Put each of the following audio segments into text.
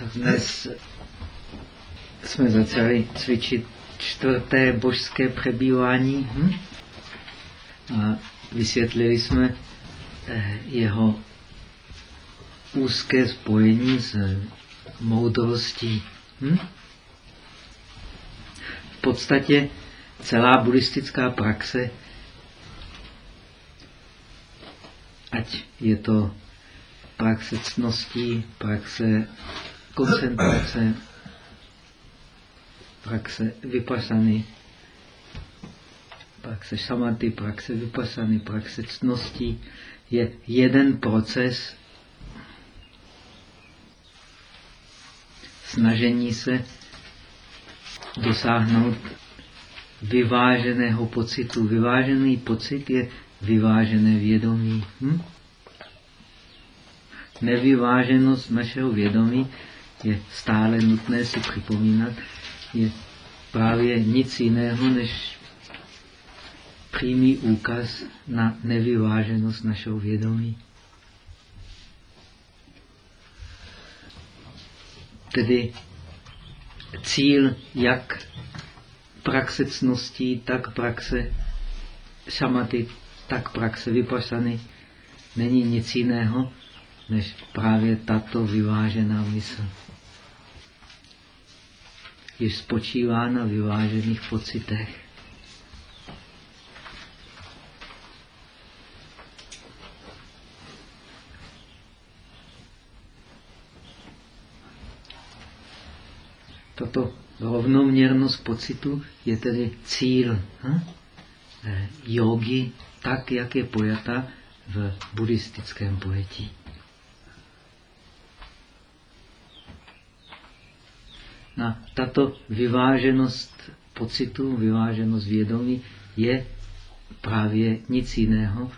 Dnes jsme začali cvičit čtvrté božské přebývání hm? a vysvětlili jsme eh, jeho úzké spojení s moudrostí. Hm? V podstatě celá buddhistická praxe, ať je to praxe cností, praxe koncentrace, praxe vypasany, praxe šamaty, praxe vypasany, praxe cností, je jeden proces snažení se dosáhnout vyváženého pocitu. Vyvážený pocit je vyvážené vědomí. Hm? Nevyváženost našeho vědomí je stále nutné si připomínat, je právě nic jiného než přímý úkaz na nevyváženost našeho vědomí. Tedy cíl jak praxe cností, tak praxe šamaty, tak praxe vypasany není nic jiného, než právě tato vyvážená mysl. Je spočívá na vyvážených pocitech. Toto rovnoměrnost pocitu je tedy cíl hm? jogy, tak, jak je pojata v buddhistickém pojetí. Na tato vyváženost pocitu, vyváženost vědomí je právě nic jiného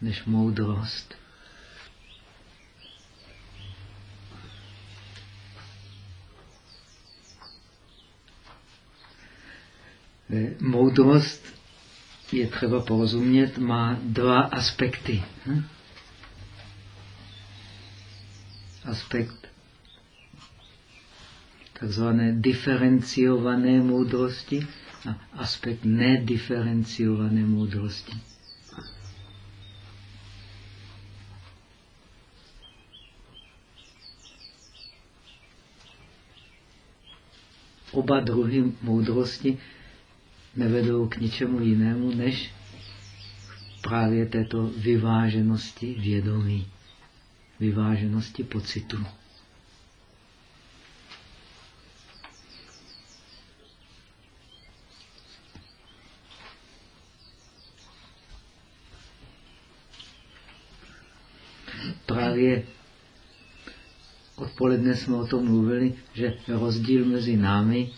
než moudrost. Eh, moudrost je třeba porozumět, má dva aspekty. Hm? Aspekt takzvané diferenciované moudrosti a aspekt nediferenciované moudrosti. Oba druhy moudrosti nevedou k ničemu jinému, než právě této vyváženosti vědomí, vyváženosti pocitu. Právě odpoledne jsme o tom mluvili, že rozdíl mezi námi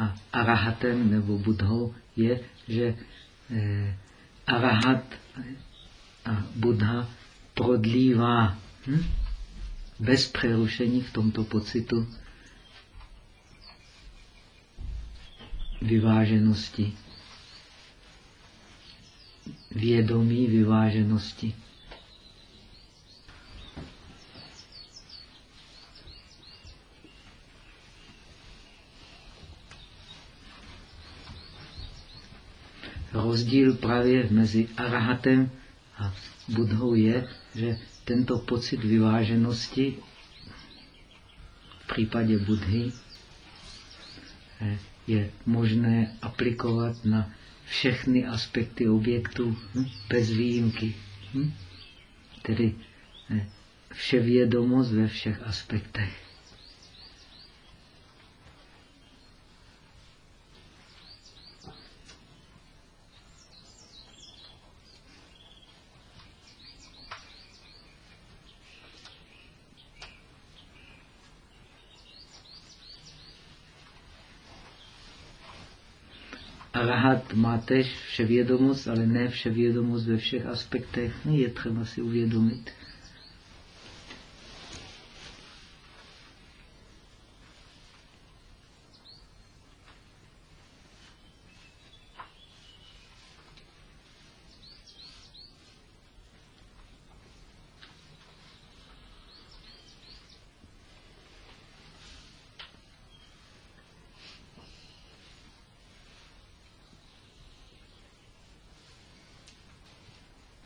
a arahatem nebo budhou je, že eh, arahat a buddha prodlívá hm? bez přerušení v tomto pocitu vyváženosti, vědomí vyváženosti. Rozdíl právě mezi arahatem a budhou je, že tento pocit vyváženosti v případě budhy eh, je možné aplikovat na všechny aspekty objektu hm, bez výjimky. Hm? Tedy eh, vševědomost ve všech aspektech. Tež vševědomost, ale ne vševědomost ve všech aspektech. Je třeba si uvědomit.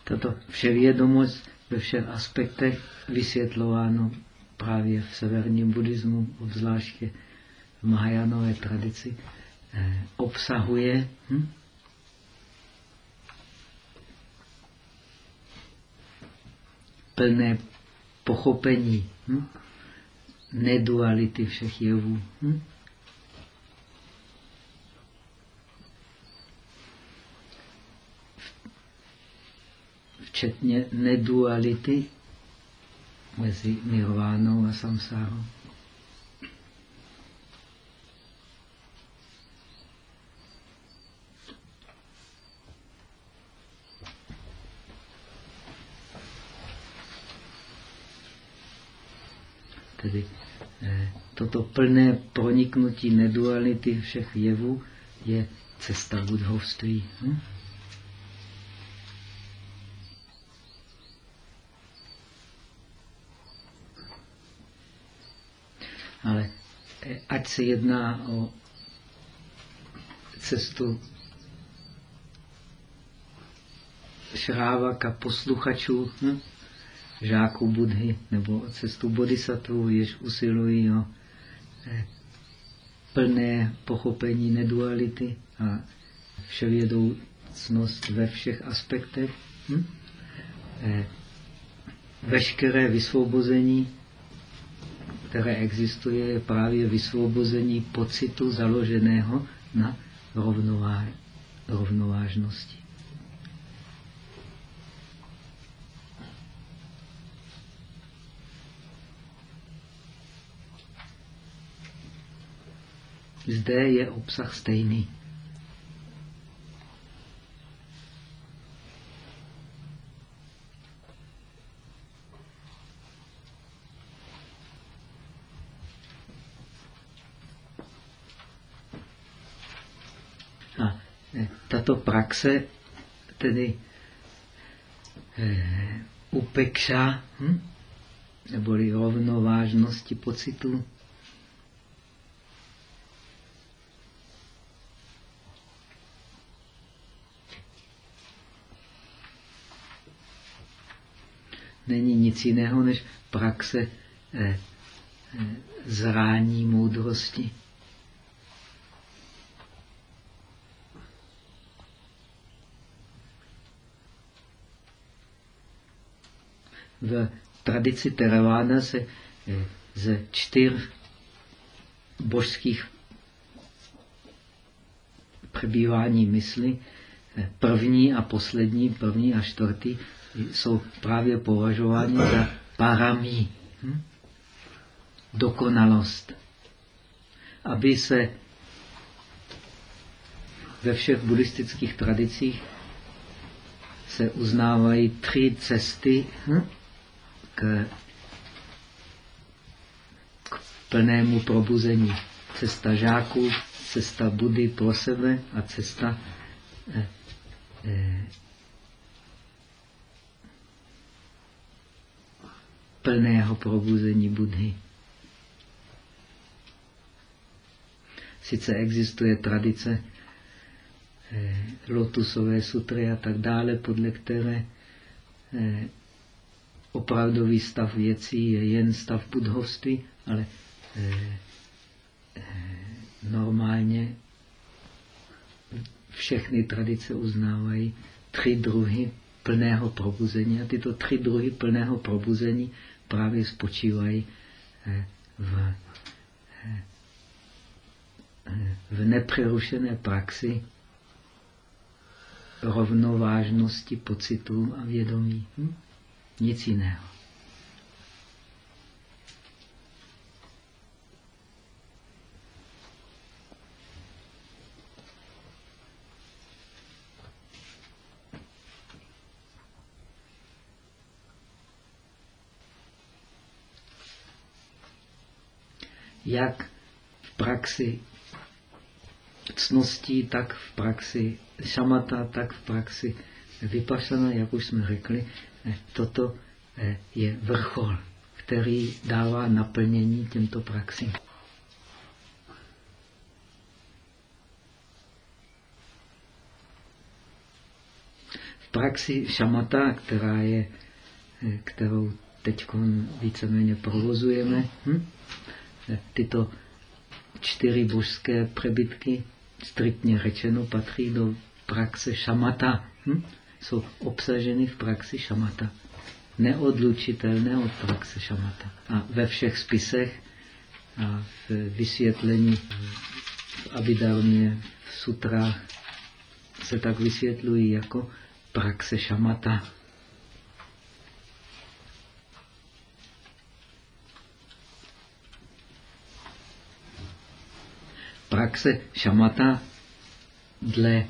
tato vševědomost ve všech aspektech vysvětlováno právě v severním buddhismu, obzvláště v Mahajánové tradici, eh, obsahuje hm? plné pochopení hm? neduality všech jevů. Hm? Včetně neduality mezi nirvánou a samsárou. Tedy eh, toto plné proniknutí neduality všech jevů je cesta budhovství. Hm? Ale eh, ať se jedná o cestu šrávaka posluchačů, hm? žáků Budhy nebo cestu bodhisattvů, jež usilují o eh, plné pochopení neduality a vševědoucnost ve všech aspektech. Hm? Eh, veškeré vysvobození, které existuje, je právě vysvobození pocitu založeného na rovnovážnosti. Zde je obsah stejný. A e, tato praxe, tedy eh, upekša, hm? neboli rovnovážnosti pocitu, není nic jiného než praxe eh, eh, zrání moudrosti. V tradici Theravada se eh, ze čtyř božských přebývání mysli první a poslední, první a čtvrtý, jsou právě považováni za paramí, hm? dokonalost. Aby se ve všech buddhistických tradicích se uznávají tři cesty hm? K, k plnému probuzení. Cesta žáků, cesta Budy pro sebe a cesta eh, eh, plného probuzení Budhy. Sice existuje tradice eh, lotusové sutry a tak dále, podle které eh, opravdový stav věcí je jen stav budhovství, ale eh, eh, normálně všechny tradice uznávají tři druhy plného probuzení a tyto tři druhy plného probuzení právě spočívají eh, v, eh, v nepřerušené praxi rovnovážnosti pocitů a vědomí. Hm? Nic jiného. jak v praxi cností, tak v praxi šamata, tak v praxi vypašana, jak už jsme řekli, eh, toto eh, je vrchol, který dává naplnění těmto praxím. V praxi šamata, která je, eh, kterou teď víceméně provozujeme, hm? tyto čtyři božské prebytky, striktně řečeno, patří do praxe šamata. Hm? Jsou obsaženy v praxi šamata. Neodlučitelné od praxe šamata. A ve všech spisech a v vysvětlení v Abidarmě, v sutrách se tak vysvětlují jako praxe šamata. Praxe šamata dle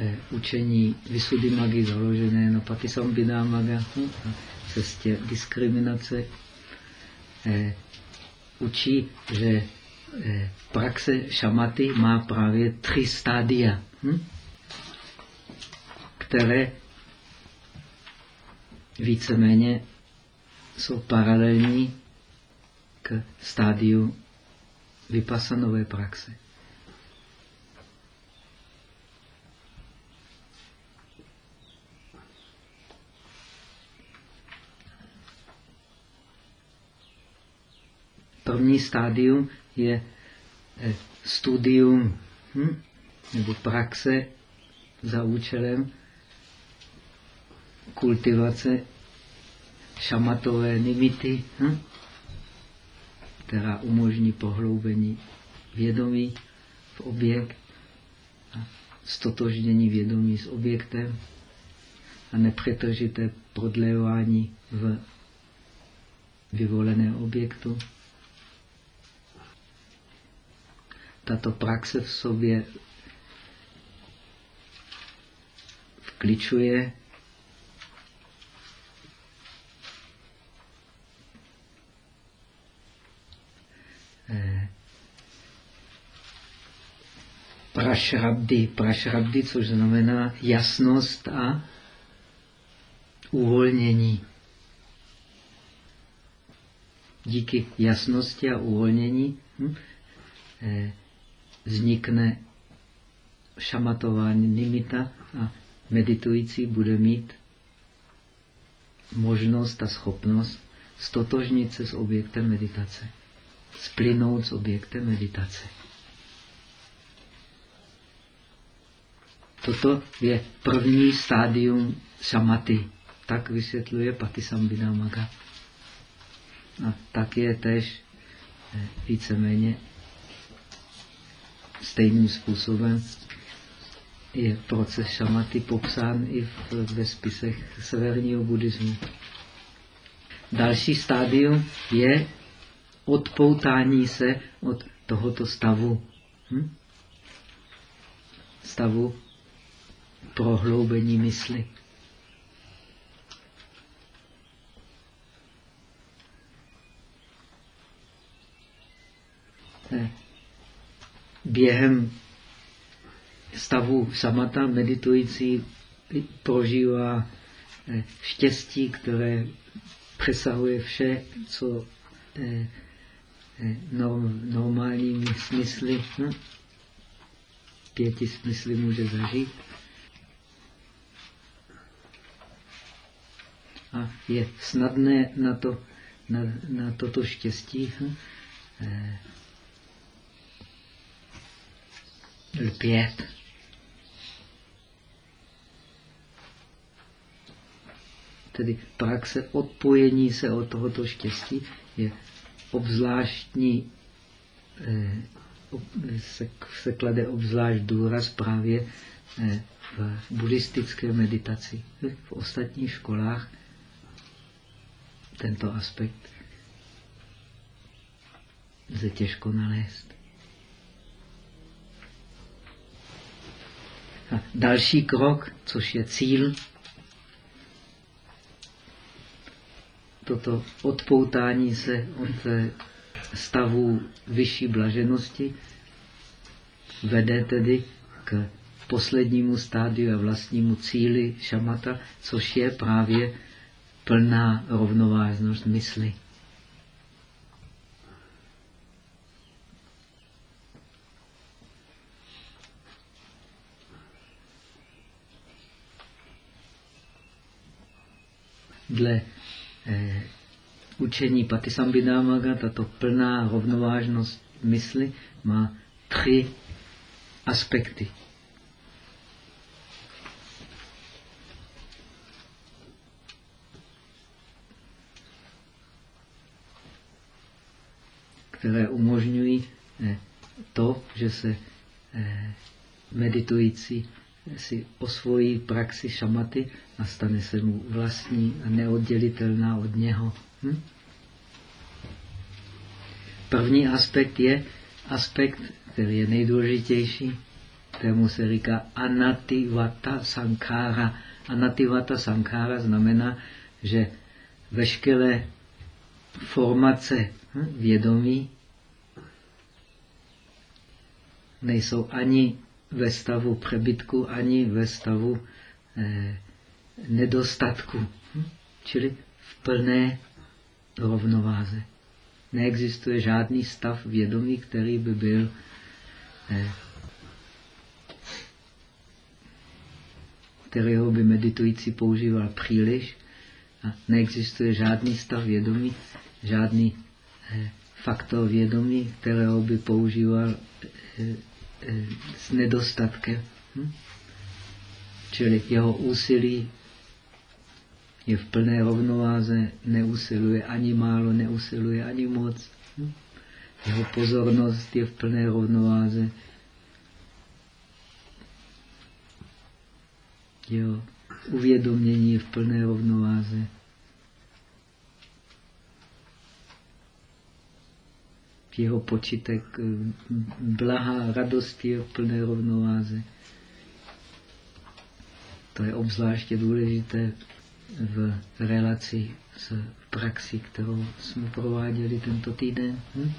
eh, učení Visuddhimaggy založené na Patisambhidamaga, hm, cestě diskriminace, eh, učí, že eh, praxe šamaty má právě tři stádia, hm? které víceméně jsou paralelní k stádiu vypasanové praxe. První stádium je eh, studium hm, nebo praxe za účelem kultivace šamatové nimity, hm, která umožní pohloubení vědomí v objekt a stotožnění vědomí s objektem a nepřetržité prodlévání v vyvoleném objektu. Tato praxe v sobě vkličuje eh, prašrabdy, prašrabdy, což znamená jasnost a uvolnění. Díky jasnosti a uvolnění hm, eh, vznikne šamatování nimita a meditující bude mít možnost a schopnost stotožnit se s objektem meditace, splynout s objektem meditace. Toto je první stádium šamaty. Tak vysvětluje Patisambhidamaga. A tak je tež eh, víceméně stejným způsobem je proces šamaty popsán i v, ve spisech severního buddhismu. Další stádium je odpoutání se od tohoto stavu. Hm? Stavu prohloubení mysli. Ne během stavu samata meditující prožívá eh, štěstí, které přesahuje vše, co eh, eh, normální smysly, hm? pěti smysly může zažít. A je snadné na, to, na, na toto štěstí hm? Lpět. Tedy praxe odpojení se od tohoto štěstí je obzvláštní, eh, se, se klade obzvlášť důraz právě eh, v buddhistické meditaci. V ostatních školách tento aspekt lze těžko nalézt. Další krok, což je cíl, toto odpoutání se od stavu vyšší blaženosti vede tedy k poslednímu stádiu a vlastnímu cíli šamata, což je právě plná rovnovážnost mysli. Dle eh, učení Patisambhidamaga tato plná rovnovážnost mysli má tři aspekty. které umožňují eh, to, že se eh, meditující si osvojí praxi šamaty a stane se mu vlastní a neoddělitelná od něho. Hm? První aspekt je aspekt, který je nejdůležitější, kterému se říká anativata sankára. Anativata sankára znamená, že veškeré formace hm, vědomí nejsou ani ve stavu přebytku, ani ve stavu eh, nedostatku. Hm? Čili v plné rovnováze. Neexistuje žádný stav vědomí, který by byl eh, kterého by meditující používal příliš. A neexistuje žádný stav vědomí, žádný eh, faktor vědomí, kterého by používal eh, s nedostatkem. Hm? Čili jeho úsilí je v plné rovnováze, neusiluje ani málo, neusiluje ani moc. Hm? Jeho pozornost je v plné rovnováze. Jeho uvědomění je v plné rovnováze. Jeho počítek eh, blaha, radosti v plné rovnováze. To je obzvláště důležité v relaci s praxi, kterou jsme prováděli tento týden. Hm?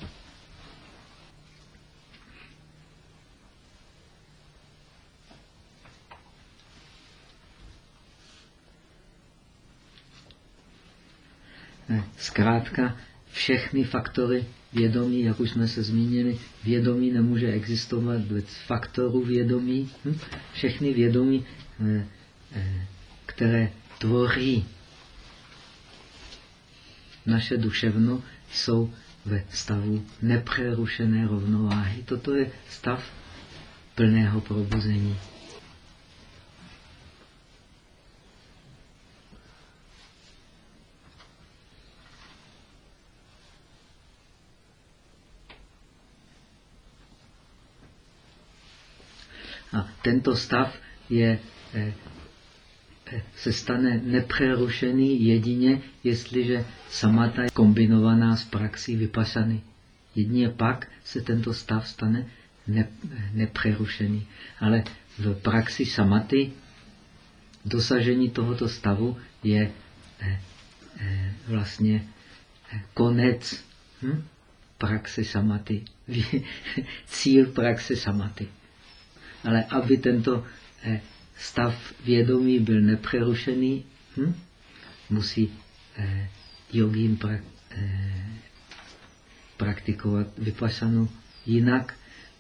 Zkrátka, všechny faktory vědomí, jak už jsme se zmínili, vědomí nemůže existovat bez faktorů vědomí. Hm? Všechny vědomí, eh, eh, které tvoří naše duševno, jsou ve stavu nepřerušené rovnováhy. Toto je stav plného probuzení. A tento stav je eh, se stane nepřerušený jedině, jestliže samata je kombinovaná s praxí vypasany. Jedině pak se tento stav stane ne, nepřerušený. Ale v praxi samaty dosažení tohoto stavu je eh, eh, vlastně eh, konec hm? praxe samaty. Cíl praxe samaty. Ale aby tento eh, stav vědomí byl nepřerušený, hm? musí eh, jogín pra, eh, praktikovat vypasanu. Jinak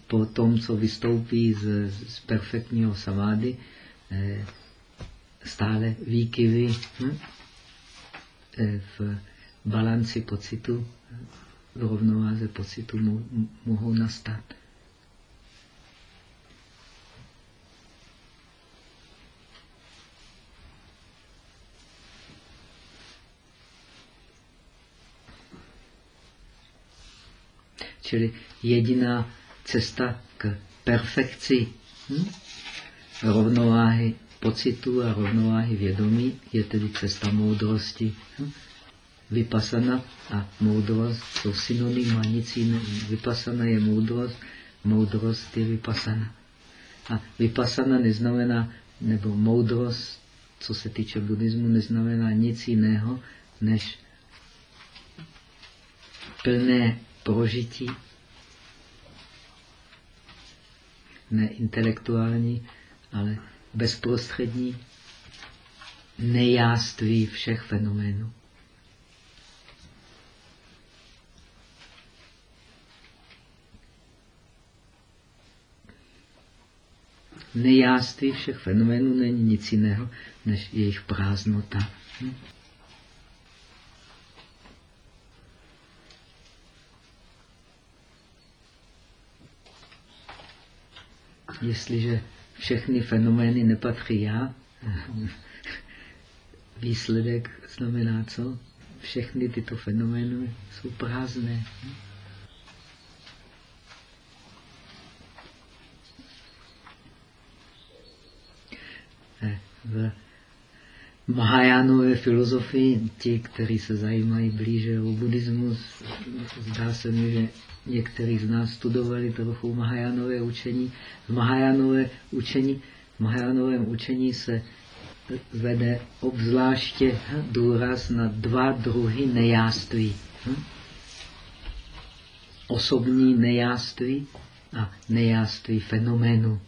po tom, co vystoupí z, z perfektního samády, eh, stále výkyvy hm? eh, v balanci pocitu, v rovnováze pocitu mohou nastat. Čili jediná cesta k perfekci hm? rovnováhy pocitu a rovnováhy vědomí je tedy cesta moudrosti. Hm? Vypasana a moudrost jsou synonyma, nic jiného. Vypasana je moudrost, moudrost je vypasana. A vypasana neznamená, nebo moudrost, co se týče buddhismu, neznamená nic jiného, než plné prožití ne intelektuální, ale bezprostřední nejáství všech fenoménů. Nejáství všech fenoménů není nic jiného, než jejich prázdnota. Hm? Jestliže všechny fenomény nepatří já, výsledek znamená co? Všechny tyto fenomény jsou prázdné. V Mahajánové filozofii, ti, kteří se zajímají blíže o buddhismus, zdá se mi, že někteří z nás studovali trochu Mahajánové učení. V Mahajánové učení, v Mahajánovém učení se vede obzvláště důraz na dva druhy nejáství. Osobní nejáství a nejáství fenoménu.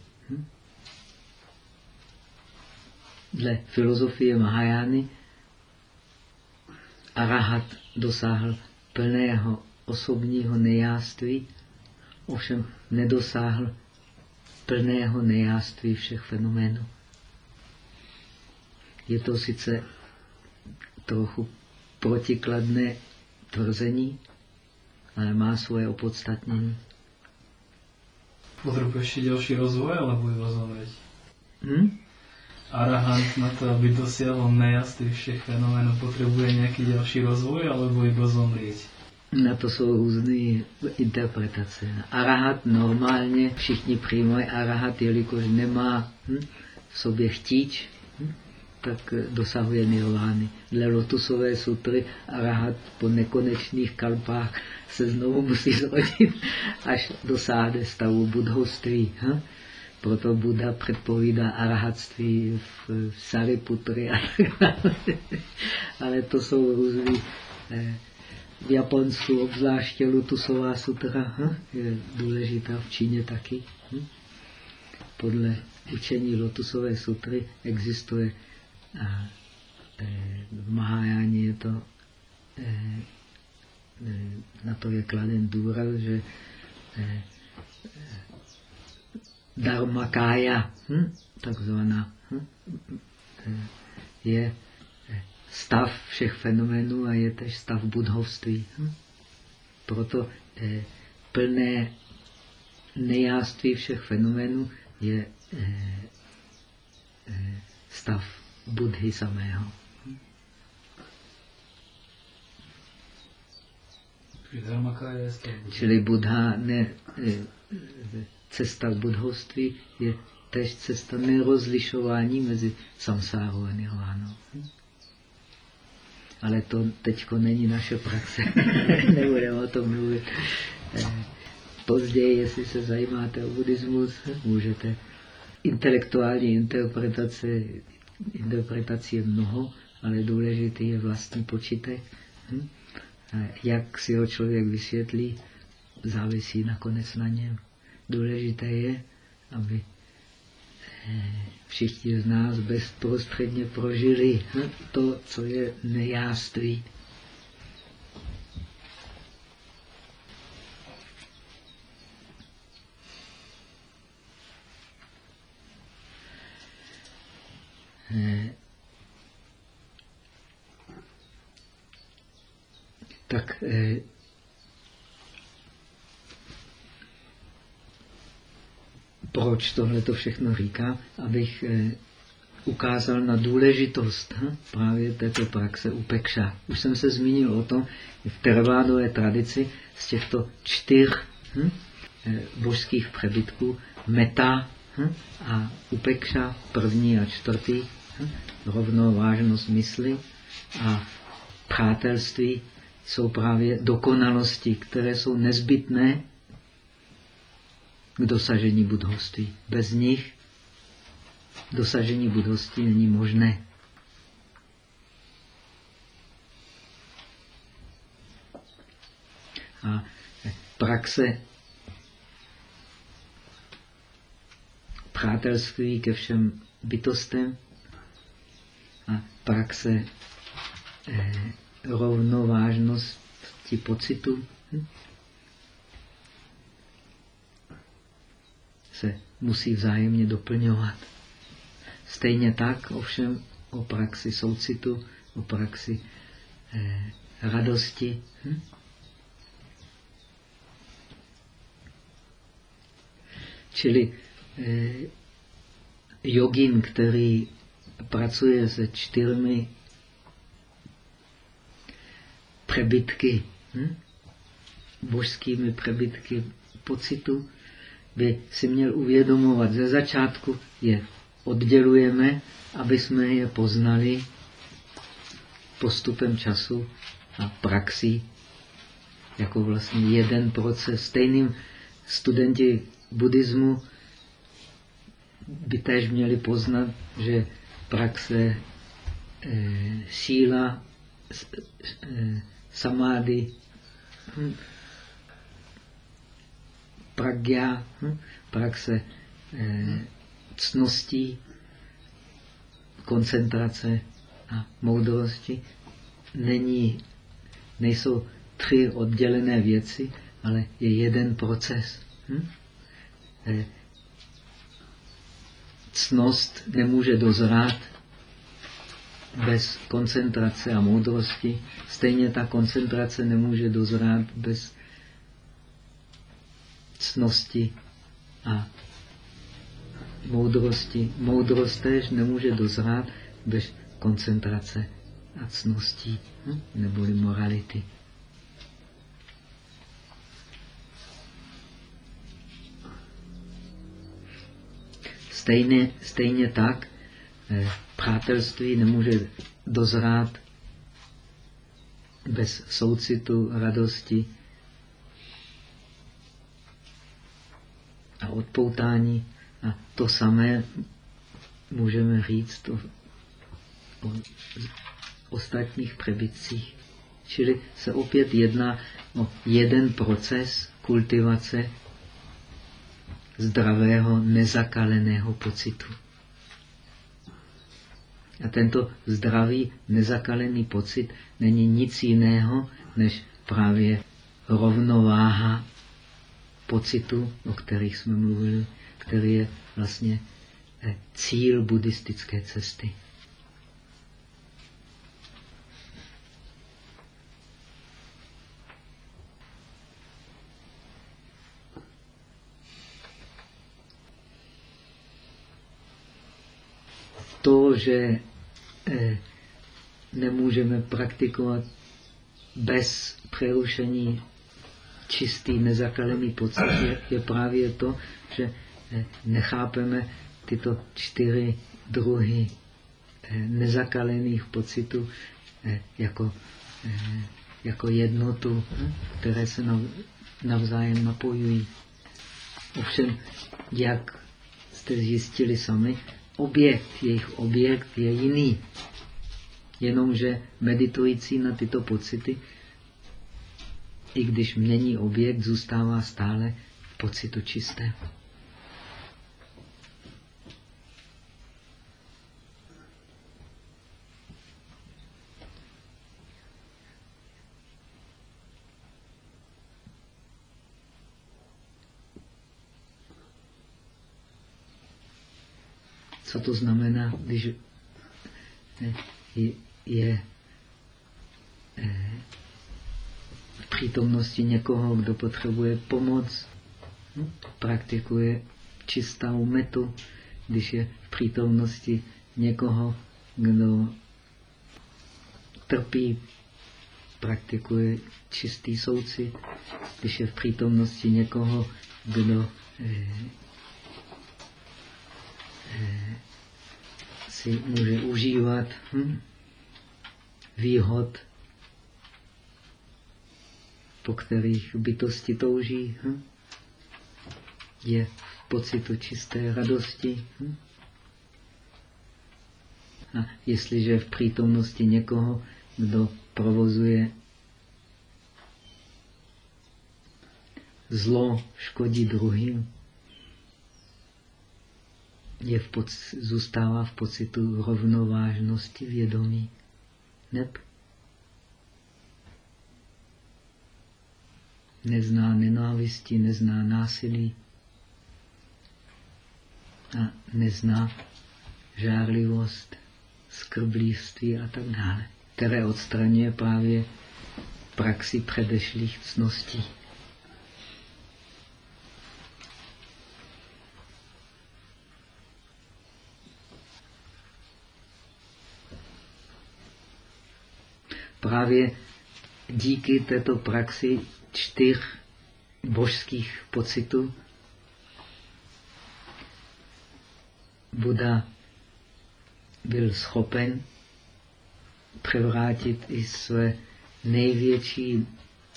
Dle filozofie Mahajány Arahat dosáhl plného osobního nejáství, ovšem nedosáhl plného nejáství všech fenoménů. Je to sice trochu protikladné tvrzení, ale má svoje opodstatnění. Potřebuje ještě další rozvoj, alebo iba zomrieť? Hm? Arahant na to, aby dosiahol nejasný všech fenoménů, potřebuje nějaký další rozvoj, alebo iba zomrieť? Na to jsou různé interpretace. Arahat normálně všichni přijímají arahat, jelikož nemá hm, v sobě chtíč, hm, tak dosahuje nirvány. Dle lotusové sutry arahat po nekonečných kalpách se znovu musí zrodit, až dosáhne stavu budhoství. Hm? Proto Buddha předpovídá arahatství v Sariputry a tak. Ale to jsou různé. Eh, v Japonsku obzvláště Lutusová sutra hm? je důležitá, v Číně taky. Hm? Podle učení Lotusové sutry existuje a v Mahajáně je to e, e, na to je kladen důraz, že dharmakája, hm? takzvaná, hm? je stav všech fenoménů a je tež stav budhovství. Hm? Proto eh, plné nejáství všech fenoménů je eh, eh, stav Budhy samého. Hm? Čili Buddha, ne, eh, cesta budhovství je tež cesta nerozlišování mezi samsárou a nirvánou. Ale to teď není naše praxe. Nebudeme o tom mluvit. Eh, později, jestli se zajímáte o buddhismus, můžete. Intelektuální interpretace, interpretace je mnoho, ale důležitý je vlastní počítek. Hm? Jak si ho člověk vysvětlí, závisí nakonec na něm. Důležité je, aby všichni z nás bezprostředně prožili to, co je nejáství. Tak proč tohle to všechno říká, abych eh, ukázal na důležitost právě této praxe upekša. Už jsem se zmínil o tom, v tervádové tradici z těchto čtyř hm, eh, božských přebytků meta hm, a upekša, první a čtvrtý, hm, rovnovážnost mysli a přátelství jsou právě dokonalosti, které jsou nezbytné k dosažení budhoství. Bez nich dosažení budhoství není možné. A praxe přátelství ke všem bytostem a praxe eh, rovnovážnosti pocitu. Hm? Se musí vzájemně doplňovat. Stejně tak ovšem o praxi soucitu, o praxi eh, radosti. Hm? Čili eh, jogin, který pracuje se čtyřmi přebytky, hm? božskými přebytky pocitu, by si měl uvědomovat. Ze začátku je oddělujeme, aby jsme je poznali postupem času a praxí jako vlastně jeden proces. Stejným studenti buddhismu by též měli poznat, že praxe e, síla, e, samády, hm, pragya, hm, praxe e, cností, koncentrace a moudrosti není, nejsou tři oddělené věci, ale je jeden proces. Hm? E, cnost nemůže dozrát bez koncentrace a moudrosti. Stejně ta koncentrace nemůže dozrát bez cnosti a moudrosti. Moudrost tež nemůže dozrát bez koncentrace a cností, hm? neboli morality. Stejně, stejně tak eh, přátelství nemůže dozrát bez soucitu, radosti a odpoutání. A to samé můžeme říct o, o ostatních přebytcích. Čili se opět jedná o jeden proces kultivace zdravého, nezakaleného pocitu. A tento zdravý, nezakalený pocit není nic jiného, než právě rovnováha pocitu, o kterých jsme mluvili, který je vlastně eh, cíl buddhistické cesty. to, že eh, nemůžeme praktikovat bez přerušení čistý, nezakalený pocit, je, je právě to, že eh, nechápeme tyto čtyři druhy eh, nezakalených pocitů eh, jako, jako jednotu, které se nav, navzájem napojují. Ovšem, jak jste zjistili sami, objekt, jejich objekt je jiný. Jenomže meditující na tyto pocity, i když mění objekt, zůstává stále v pocitu čisté. Co to znamená, když je, je eh, v přítomnosti někoho, kdo potřebuje pomoc, hm? praktikuje čistou metu, když je v přítomnosti někoho, kdo trpí, praktikuje čistý soucit, když je v přítomnosti někoho, kdo eh, Eh, si může užívat hm, výhod, po kterých bytosti touží, hm, je v pocitu čisté radosti. Hm. A jestliže v přítomnosti někoho, kdo provozuje zlo, škodí druhým, je v poc, zůstává v pocitu rovnovážnosti vědomí. Neb nezná nenávisti, nezná násilí a nezná žárlivost, skrblíství a tak dále, které odstraňuje právě praxi předešlých cností. Právě díky této praxi čtyř božských pocitů Buda byl schopen převrátit i své největší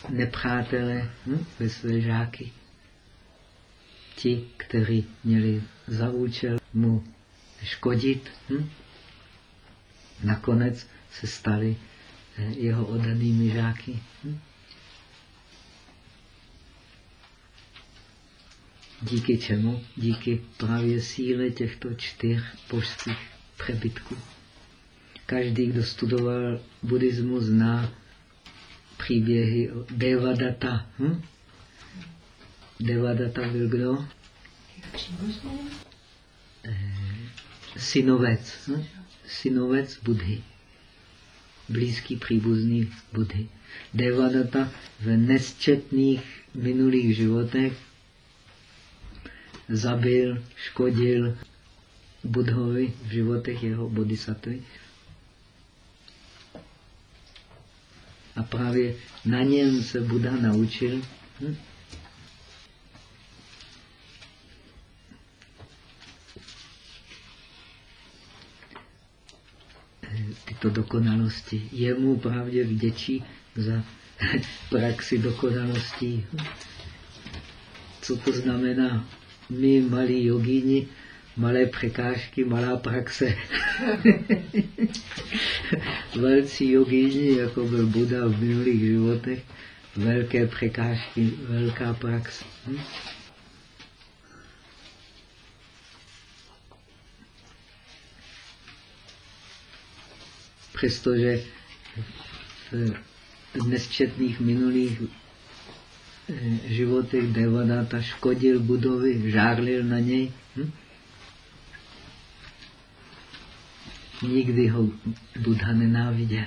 nepřátele hm, ve své žáky. Ti, kteří měli za účel mu škodit, hm, nakonec se stali eh, jeho oddanými žáky. Hm. Díky čemu? Díky právě síle těchto čtyř božských přebytků. Každý, kdo studoval buddhismus, zná příběhy o Devadatta. Hm? Devadatta byl kdo? Eh, synovec. Hm? Synovec Budhy. Blízký příbuzný Budhy. Devadatta v nesčetných minulých životech zabil, škodil Budhovi v životech jeho bodhisattvy. A právě na něm se Buddha naučil hm? tyto dokonalosti. Jemu právě vděčí za praxi dokonalostí. Co to znamená? My, malí jogíni, malé překážky, malá praxe. Velcí jogíni, jako byl Buda v minulých životech, velké překážky, velká praxe. Hm? Přestože v nesčetných minulých životech Devadatta škodil Budovi, žárlil na něj, hm? Nikdy ho Buddha nenáviděl.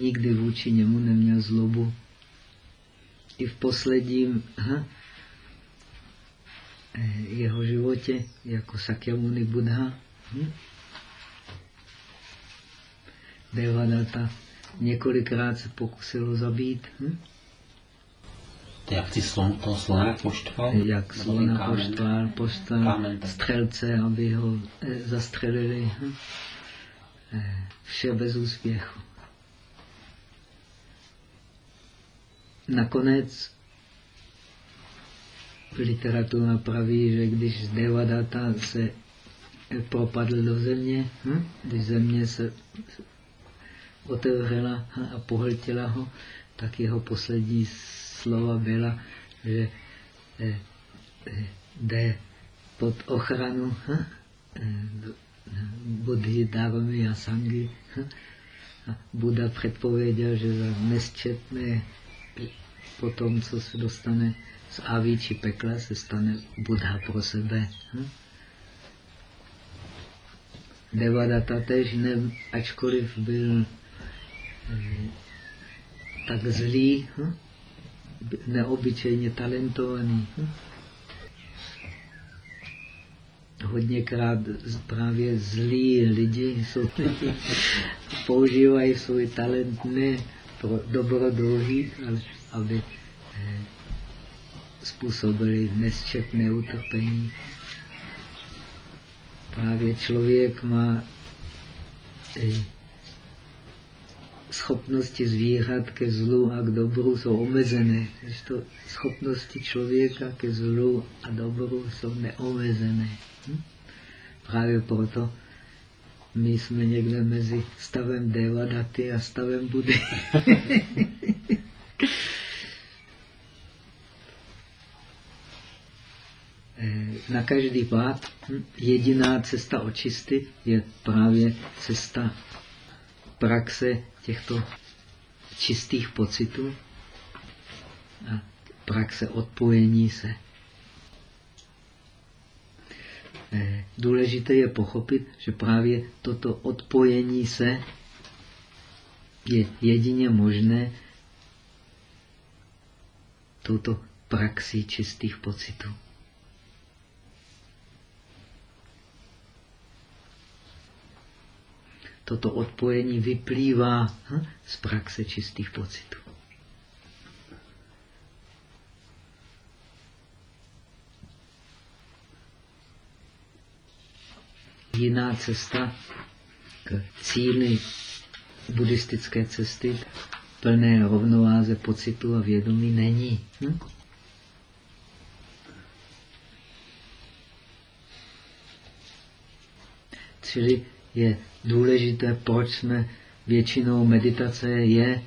Nikdy vůči němu neměl zlobu. I v posledním aha, eh, jeho životě, jako Sakyamuni Buddha, hm? Devadatta několikrát se pokusil zabít. Hm? Jak ty slon, toho slona poštval? Jak slona poštval, poslal střelce, aby ho eh, zastřelili. Hm? Eh, vše bez úspěchu. Nakonec literatura praví, že když Devadatta se propadl do země, hm? když země se otevřela a pohltila ho, tak jeho poslední slova byla, že eh, eh, jde pod ochranu? Budhy, Dharmy a Sangy. A Buda předpověděl, že za nesčetné po tom, co se dostane z aví či pekla, se stane Buddha pro sebe. Hm? Devadatta tež ne, ačkoliv byl tak zlý, hm? neobyčejně talentovaný. Hm? Hodněkrát právě zlí lidi jsou, používají svůj talent ne pro dobro druhých, ale aby eh, způsobili nesčetné utrpení. Právě člověk má eh, schopnosti zvířat ke zlu a k dobru jsou omezené, když to schopnosti člověka ke zlu a dobru jsou neomezené. Hm? Právě proto my jsme někde mezi stavem Devadaty a stavem Budy. Na každý pád hm, jediná cesta očisty je právě cesta praxe těchto čistých pocitů a praxe odpojení se. Eh, důležité je pochopit, že právě toto odpojení se je jedině možné touto praxí čistých pocitů. Toto odpojení vyplývá hm, z praxe čistých pocitů. Jiná cesta k cíli buddhistické cesty plné rovnováze pocitu a vědomí není. Hm? Čili je důležité, proč jsme většinou meditace je,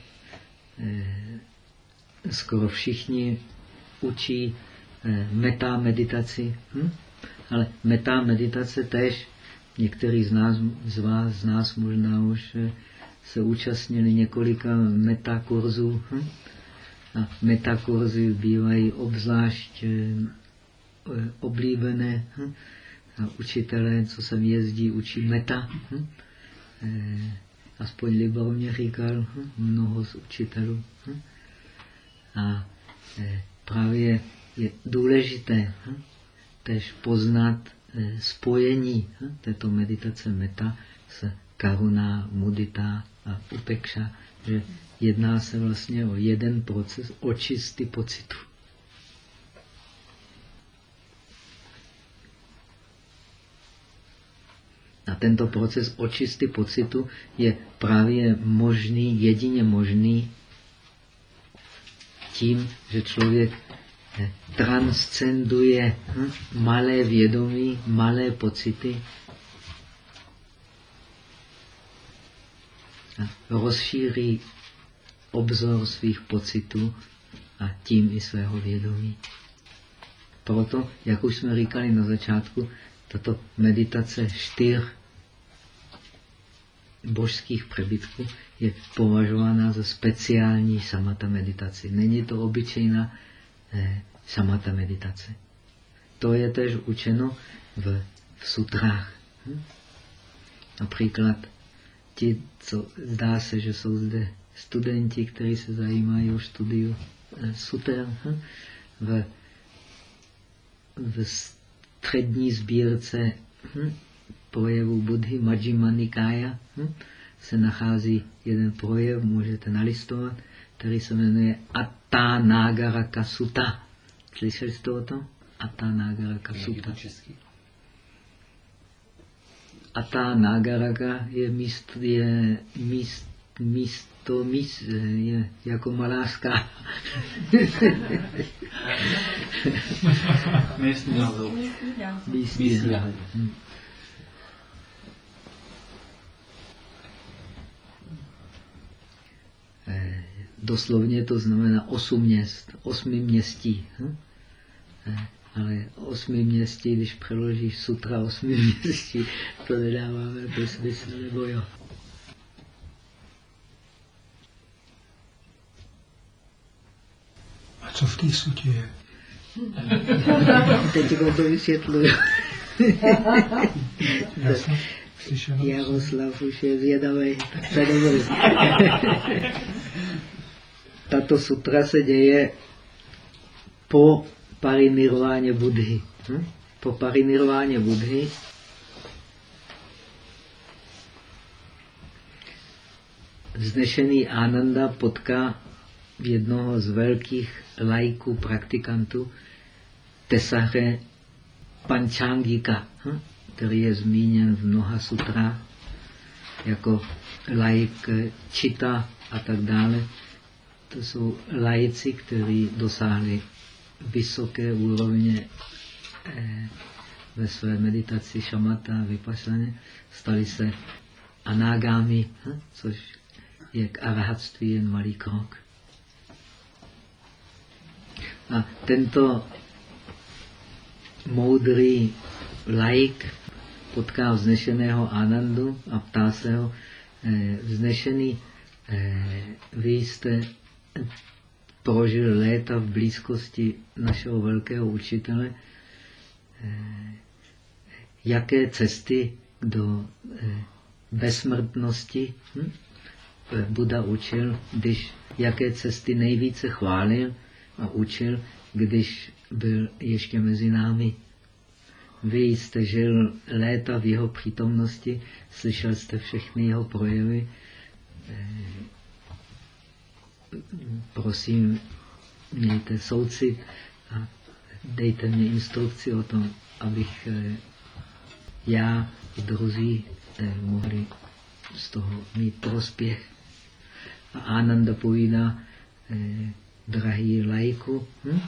eh, skoro všichni učí eh, meta meditaci, hm? ale meta meditace tež některý z, nás, z vás, z nás možná už eh, se účastnili několika metakurzů. Hm? A metakurzy bývají obzvlášť oblíbené. Hm? Učitelé, co sem jezdí, učí meta. Hm? E, aspoň Libor mě říkal, hm? mnoho z učitelů. Hm? A e, právě je důležité hm? tež poznat e, spojení hm? této meditace meta s karuna, mudita a upekša, že jedná se vlastně o jeden proces očisty pocitu. Tento proces očisty pocitu je právě možný, jedině možný tím, že člověk eh, transcenduje hm, malé vědomí, malé pocity a rozšíří obzor svých pocitů a tím i svého vědomí. Proto, jak už jsme říkali na začátku, tato meditace čtyř božských přebytků je považována za speciální samata meditaci. Není to obyčejná eh, samata meditace. To je tež učeno v, v sutrách. Hm? Například ti, co zdá se, že jsou zde studenti, kteří se zajímají o studiu eh, suter, hm? v, v střední sbírce hm? Projevů Budhy Majjima Nikaya hm? se nachází jeden projev, můžete nalistovat, který se jmenuje Atta Nagaraka Sutta. Slyšeli jste o tom? Atta Nagaraka Sutta. Atta je místo, je míst, místo, míst, je jako malářská. Místní názov. Místní názov. Doslovně to znamená osm měst, osmi městí. Hm? Eh, ale osmi městí, když přeložíš sutra osmi městí, to nedává velký smysl, nebo jo. A co v té sutě je? Teď to vysvětluju. Jaroslav už je zvědavý, tak se nebude. Tato sutra se děje po parinirváně Budhy. Hm? Po parinirváně Budhy vznešený Ananda potká jednoho z velkých lajků, praktikantů, Tesaře Panchangika. Hm? který je zmíněn v mnoha sutrách, jako laik čita a tak dále. To jsou lajci, kteří dosáhli vysoké úrovně eh, ve své meditaci šamata a vypasaně, stali se anágámi, hm? což je k arahatství jen malý krok. A tento moudrý laik potká vznešeného Anandu a ptá se ho, eh, vznešený, eh, vy jste prožil léta v blízkosti našeho velkého učitele, eh, jaké cesty do bezsmrtnosti hm? Buda učil, když jaké cesty nejvíce chválil a učil, když byl ještě mezi námi. vy jste žil léta v jeho přítomnosti, slyšel jste všechny jeho projevy. Eh, prosím, mějte soucit a dejte mě instrukci o tom, abych eh, já i druzí eh, mohli z toho mít prospěch. A Ananda povídá, drahý lajku, hm?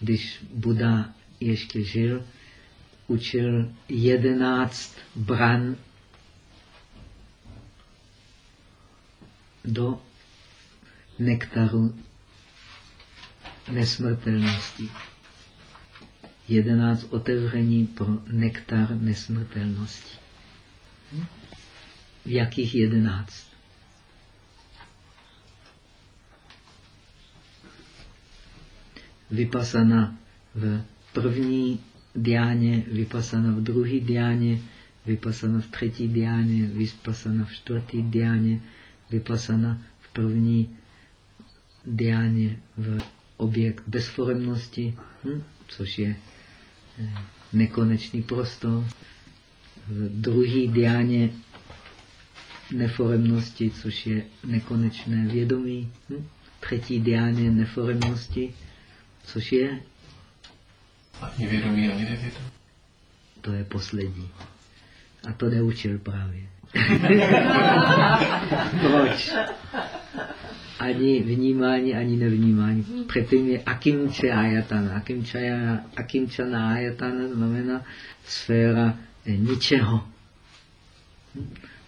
když Buda ještě žil, učil jedenáct bran do nektaru nesmrtelnosti. Jedenáct otevření pro nektar nesmrtelnosti. V jakých jedenáct? Vypasana v první diáně, vypasana v druhé diáně, vypasana v třetí diáně, vypasana v čtvrtý diáně, vypasana v první diáně v objekt bezforemnosti, hm, což je eh, nekonečný prostor, v druhé diáně neforemnosti, což je nekonečné vědomí, hm, třetí diáně neforemnosti, což je ani vědomí, ani nevědomí. To je poslední. A to neučil právě. Proč? Ani vnímání, ani nevnímání. Předtím je akimče ayatana. Akimčana, akimčana ayatana znamená sféra ničeho.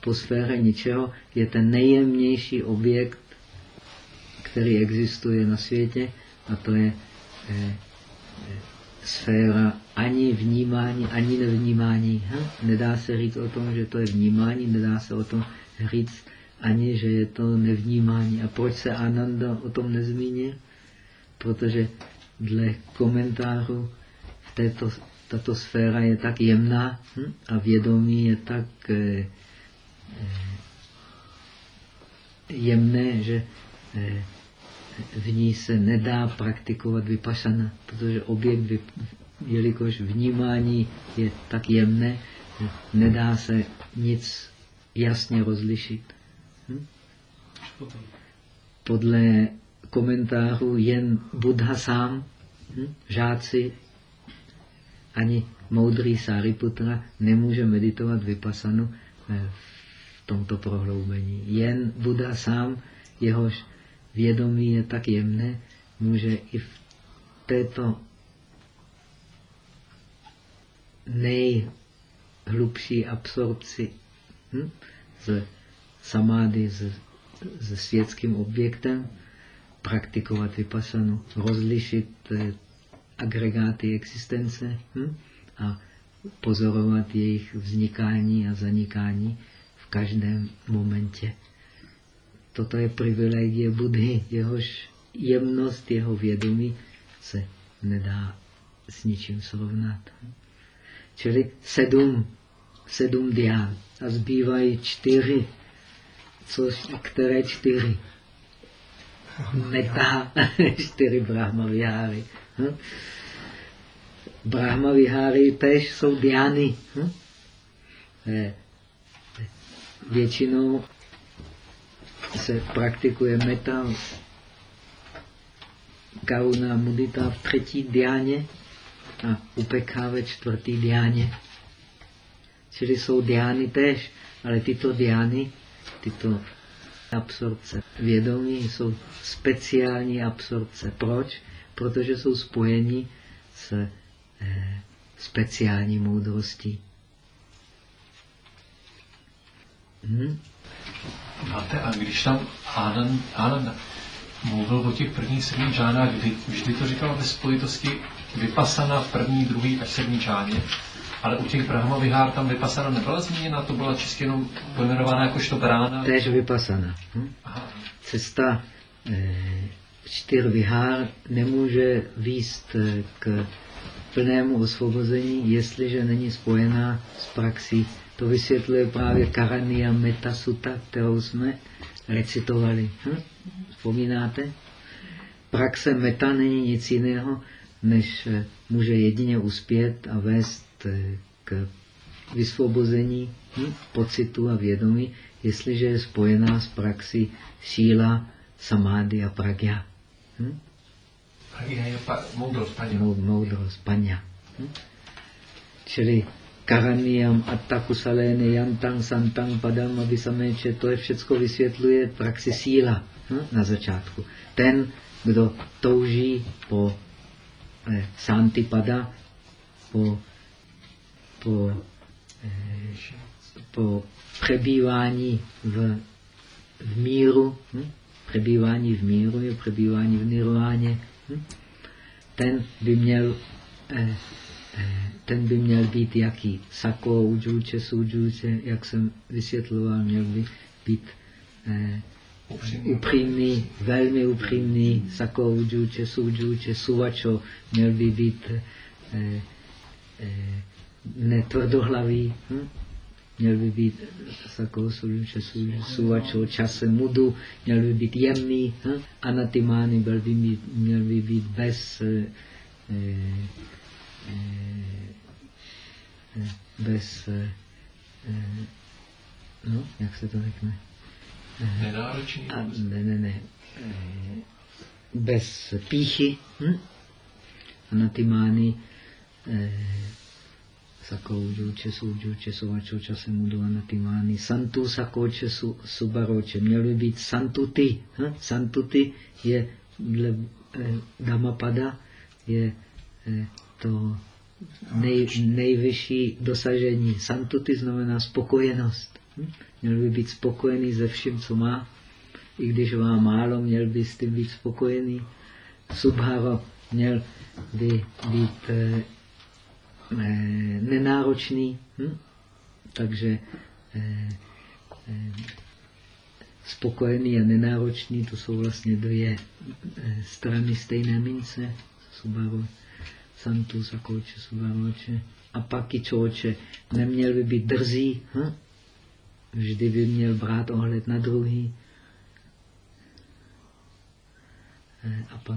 Po sféře ničeho je ten nejjemnější objekt, který existuje na světě, a to je eh, sféra ani vnímání, ani nevnímání. Hm? Nedá se říct o tom, že to je vnímání, nedá se o tom říct ani, že je to nevnímání. A proč se Ananda o tom nezmínil? Protože dle komentářů v této, tato sféra je tak jemná hm? a vědomí je tak eh, eh, jemné, že eh, v ní se nedá praktikovat vypašana, protože objekt, jelikož vnímání je tak jemné, nedá se nic jasně rozlišit. Podle komentářů jen Buddha sám, hm? žáci, ani moudrý Sariputra nemůže meditovat vypasanu eh, v tomto prohloubení. Jen Buddha sám, jehož vědomí je tak jemné, může i v této nejhlubší absorpci hm, z samády, s, s světským objektem, praktikovat vypasanu, rozlišit agregáty existence hm, a pozorovat jejich vznikání a zanikání v každém momentě. Toto je privilegie Budhy, jehož jemnost, jeho vědomí se nedá s ničím srovnat. Čili sedm, sedm dián a zbývají čtyři. Což, které čtyři? Meta, čtyři Brahma viháry. Hm? Brahma viháry tež jsou diány. Hm? Eh, většinou se praktikuje meta, kauna, mudita v třetí diáně a upekha ve čtvrtý diáně. Čili jsou diány tež, ale tyto diány, tyto absorpce vědomí jsou speciální absorpce. Proč? Protože jsou spojeni s eh, speciální moudrostí. Hmm? Máte, a když tam Anand, Anand mluvil o těch prvních sedmi žánách, vždy, vždy to říkal ve spojitosti vypasana v první, druhý až sedmý žáně, ale u těch Brahma Vihár tam vypasana nebyla zmíněna, to byla čistě jenom pojmenovaná jakožto brána. Též vypasana. Hm? Cesta eh, čtyř vihár nemůže výst eh, k plnému osvobození, jestliže není spojená s praxí to vysvětluje právě Karania Metasuta, kterou jsme recitovali. Hm? Vzpomínáte? Praxe meta není nic jiného, než eh, může jedině uspět a vést k vysvobození hm, pocitu a vědomí, jestliže je spojená s praxí síla, samády a pragya. Hm? Pragya je pa, moudrost, paně. Moudrost, paňa. Hm? Čili karaniyam attakusalene yantang santang padam avisameče, to je všecko vysvětluje praxi síla hm? na začátku. Ten, kdo touží po eh, santipada, po, po, eh, po přebývání v, v míru, hm? přebývání v míru je přebývání v nirváně, hm? ten by měl eh, eh, ten by měl být jaký? Sako, udžuče, sudžuče, jak jsem vysvětloval, měl by být eh, upřímný. upřímný, velmi upřímný, sako, udžuče, sudžuče, suvačo, měl by být eh, eh, netvrdohlavý, hm? měl by být sako, sudžuče, suvačo, časem mudu, měl by být jemný, hm? anatimány, měl by, být, měl by být bez eh, eh, bez, no, jak se to řekne? Nenáročný? A, ne, ne, ne. Bez píchy. Hm? Anatimány sakoujuče, sujuče, suvačoča se mudu anatimány. Santu sakoče, su, subaroče. Měl by být santuty. Hm? Santuty je dle eh, Dhammapada je eh, to nej, nejvyšší dosažení. Santuty znamená spokojenost. Hm? Měl by být spokojený ze vším, co má. I když má málo, měl by s tím být spokojený. Subhava měl by být eh, nenáročný. Hm? Takže eh, eh, spokojený a nenáročný, to jsou vlastně dvě eh, strany stejné mince. Subhava santu, sakoče, subhanoče. A pak i čoče. Neměl by být drzý. Hm? Vždy by měl brát ohled na druhý. Eh, a pak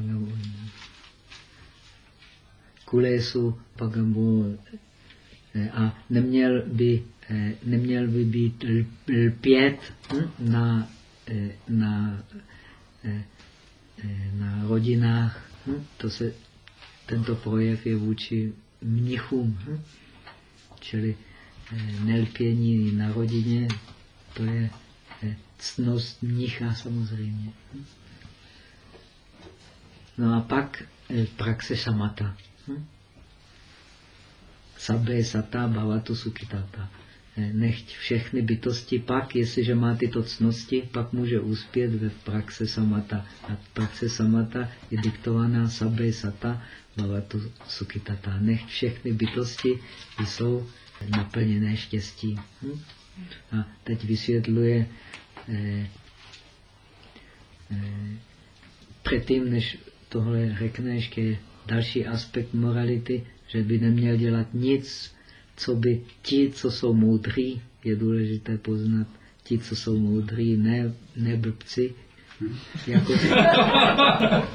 kulesu, pagambu. Eh, a neměl by, eh, neměl by být lpět hm? na, na, na rodinách. Hm? To se tento projev je vůči mnichům. Hm? Čili eh, nelpění na rodině, to je eh, cnost mnicha samozřejmě. No a pak eh, praxe samata. Hm? Sabbe sata bhavatu sukitata. Nechť všechny bytosti pak, jestliže má tyto cnosti, pak může uspět ve praxe samata. A praxe samata je diktovaná sabbe sata Bhavatu Sukitata. Nech všechny bytosti jsou naplněné štěstí. Hm? A teď vysvětluje eh, eh, předtím, než tohle řekne, ještě další aspekt morality, že by neměl dělat nic, co by ti, co jsou moudří, je důležité poznat, ti, co jsou moudří, ne, ne blbci, jako,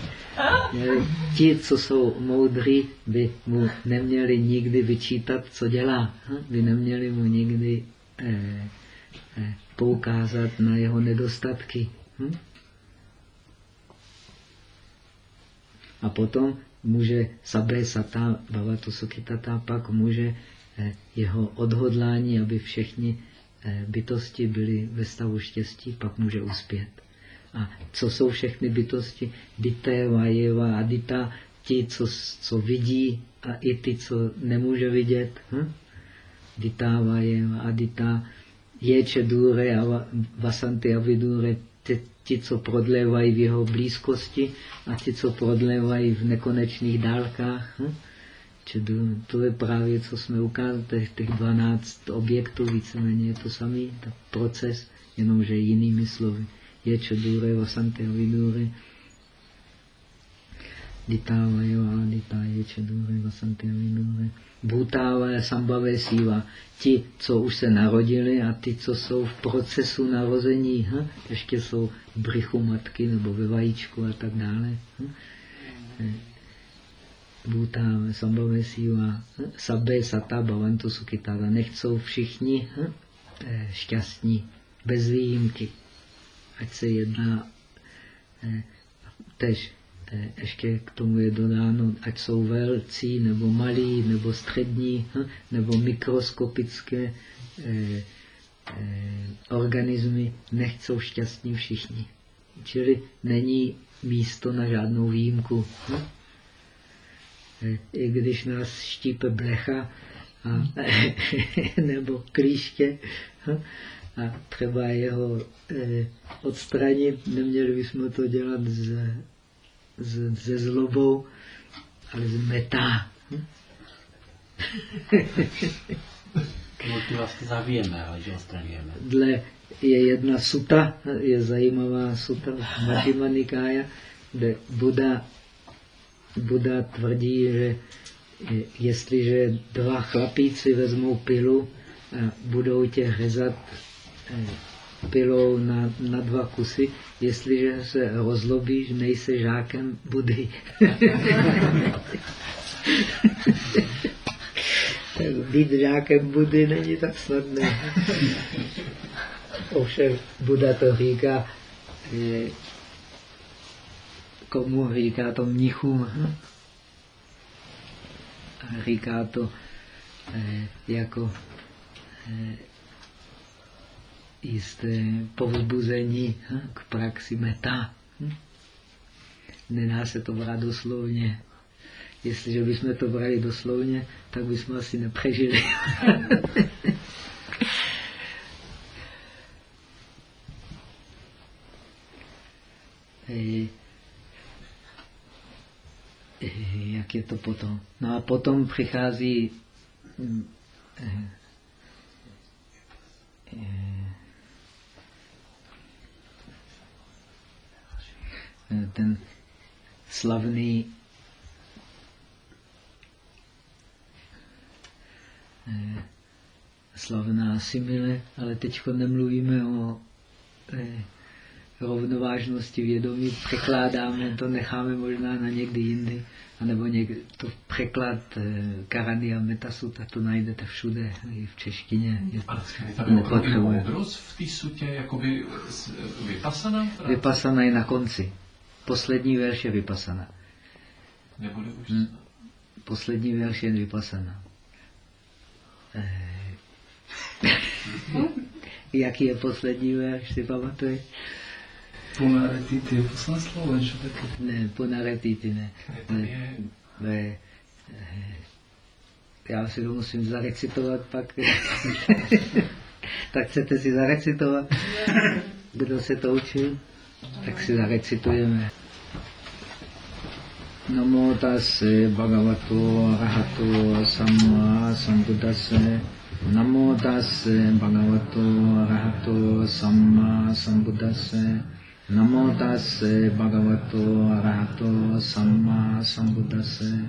ti, co jsou moudří, by mu neměli nikdy vyčítat, co dělá. By neměli mu nikdy eh, eh, poukázat na jeho nedostatky. Hm? A potom může sabé sata, bhavato sukitata, pak může eh, jeho odhodlání, aby všechny eh, bytosti byly ve stavu štěstí, pak může uspět. A co jsou všechny bytosti? Dité, Vajeva, Adita, ti, co, co vidí a i ty, co nemůže vidět. Hm? Dita, Vajeva, Adita, Ječe, Dure, Vasanty a Vidure, ti, co prodlévají v jeho blízkosti a ti, co prodlévají v nekonečných dálkách. Hm? To je právě, co jsme ukázali, těch 12 objektů, víceméně je to samý, ten proces, jenomže jinými slovy je čadure, vasante vidure, ditava je adita je čadure, vasante vidure, bhutáva, sambhavé síva, ti, co už se narodili a ti, co jsou v procesu narození, hm? ještě jsou v brychu matky nebo ve vajíčku a tak dále. Hm? Bhuta, Sambhave Siva, Sabbe Sata Bhavantu Sukitara. Nechcou všichni hm, eh, šťastní, bez výjimky. Ať se jedná eh, tež eh, ještě k tomu je dodáno, ať jsou velcí, nebo malí, nebo střední, hm, nebo mikroskopické organismy, nechcou šťastní všichni. Čili není místo na žádnou výjimku. Hm? I když nás štípe blecha a, nebo klíště hm? a třeba jeho eh, odstranit, neměli bychom to dělat z, ze zlobou, ale z metá. Hm? To vlastně zabijeme, ale že odstraňujeme. Dle je jedna suta, je zajímavá suta Majjima Nikája, kde Buda, Buda tvrdí, že jestliže dva chlapíci vezmou pilu a budou tě řezat eh, pilou na, na dva kusy, jestliže se rozlobíš, nejsi žákem Budy. být žákem Budy není tak snadné. Ovšem Buda to říká, komu říká to mnichům. Říká to eh, jako eh, jisté povzbuzení hm? k praxi meta. Hm? Nedá se to brát doslovně. Jestliže bychom to brali doslovně, tak bychom asi nepřežili. jak je to potom. No a potom přichází mm, eh, eh, ten slavný eh, slavná simile, ale teď nemluvíme o rovnovážnosti vědomí, překládáme, to necháme možná na někdy jindy, anebo někdy, to překlad eh, Karany a Metasuta, to najdete všude, i v češtině. Ale tam opravdu moudrost v té sutě jakoby vypasana? Vypasana je na konci. Poslední verš je vypasana. Nebude už hmm. Poslední verš je vypasana. Eh. Jaký je poslední verš, si pamatuješ? Punaretiti je posledné slovo, něco taky. Ne, punaretiti ne. ne, ne. Já si to musím zarecitovat pak. tak chcete si zarecitovat? Kdo se to učil? Tak si zarecitujeme. Namo tase bhagavato arahato samma sambuddhase Namo tase bhagavato arahato samma sambuddhase Namo tase bhagavato arahato samma sambuddhase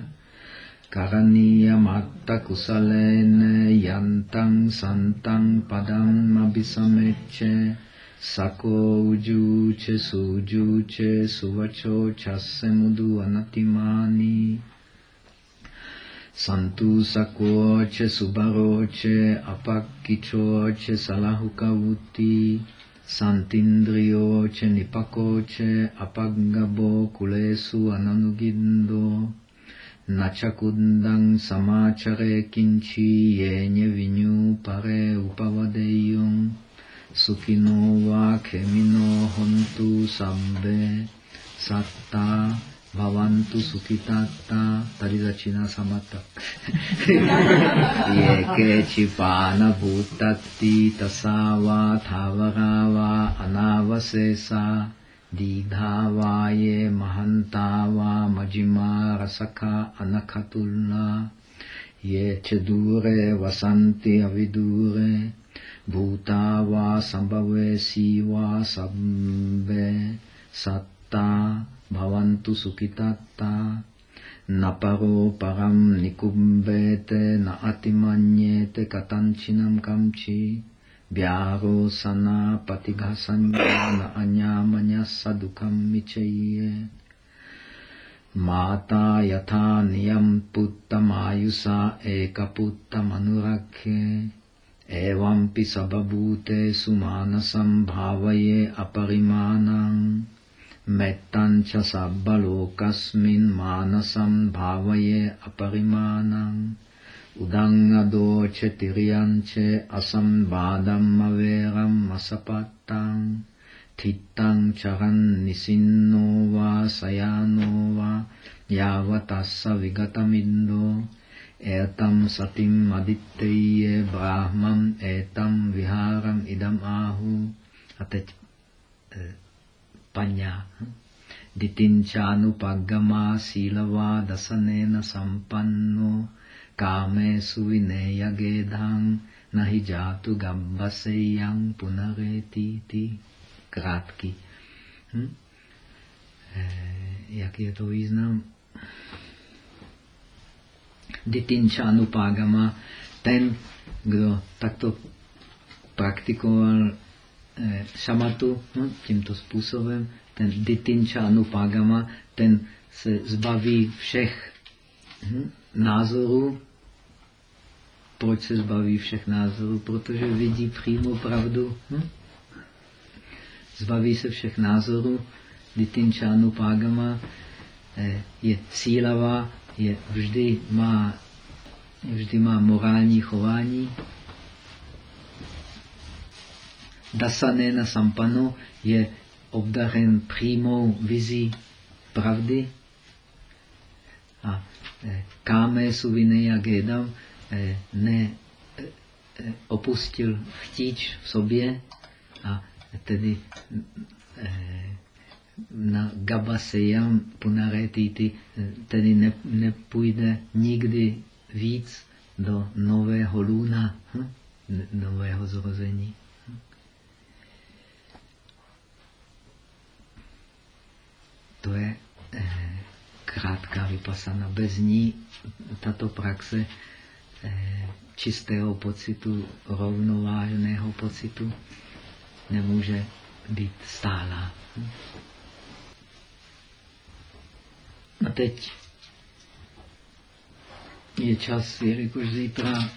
karaniya matta kusalene yantang santang padam abhisameche sako ujuche sujuche suvacho chasse mudu anatimani santu sako che subaro che apakkicho che salahukavuti Santindriyo che nipako che apagabo kulesu ananugindo nachakundang samachare kinchi yenye vinyu pare upavadeyum sukino va kemino hontu sabbe satta Bhavantu sukitatta, tady začíná samata. Je kečipána bhutatti tasava thavarava anavasesa dīdhāvā ye mahantāvā majimā rasakha anakhatulna ye chedure vasanti avidure bhūtāvā sambhave sīvā sabbe sattā bhavantu sukitatta naparo param nikumbete na atimanyete katanchinam kamchi vyaro sana patighasanya na anyamanya sadukam micheye Máta yatha niyam putta mayusa eka putta evampi sababhute sumanasam bhavaye aparimanam. Mettancha sabbalokasmin manasam bhavaye aparimanam. Udang adoche tiriyanche asambadam averam asapattam Thittang charan nisinno va sayano va yavatassa vigatamindo etam satim aditteye brahmam etam viharam idam ahu. A teď eh, paňa. Ditinčánu paggama sílava dasanena sampanno káme suvineya gedhang nahi jatu gabbaseyang punaretiti krátký. Hm? E, jaký je to význam? Ditinčánu Págama, ten, kdo takto praktikoval e, šamatu hm, tímto způsobem, ten Ditinčánu Págama, ten se zbaví všech hm, názorů. Proč se zbaví všech názorů? Protože vidí přímo pravdu. Hm? zbaví se všech názorů, Ditinčánu Págama eh, je sílavá, je vždy má, vždy má morální chování. Dasanena Sampano je obdaren přímou vizí pravdy. A eh, Káme Suvineya Gedam eh, ne opustil chtíč v sobě a tedy eh, na Gabaseyam Punaretiti, tedy ne, nepůjde nikdy víc do nového luna, hm? nového zrození. To je eh, krátká vypasana. Bez ní tato praxe eh, čistého pocitu, rovnovážného pocitu, nemůže být stála. A teď je čas, jelikož zítra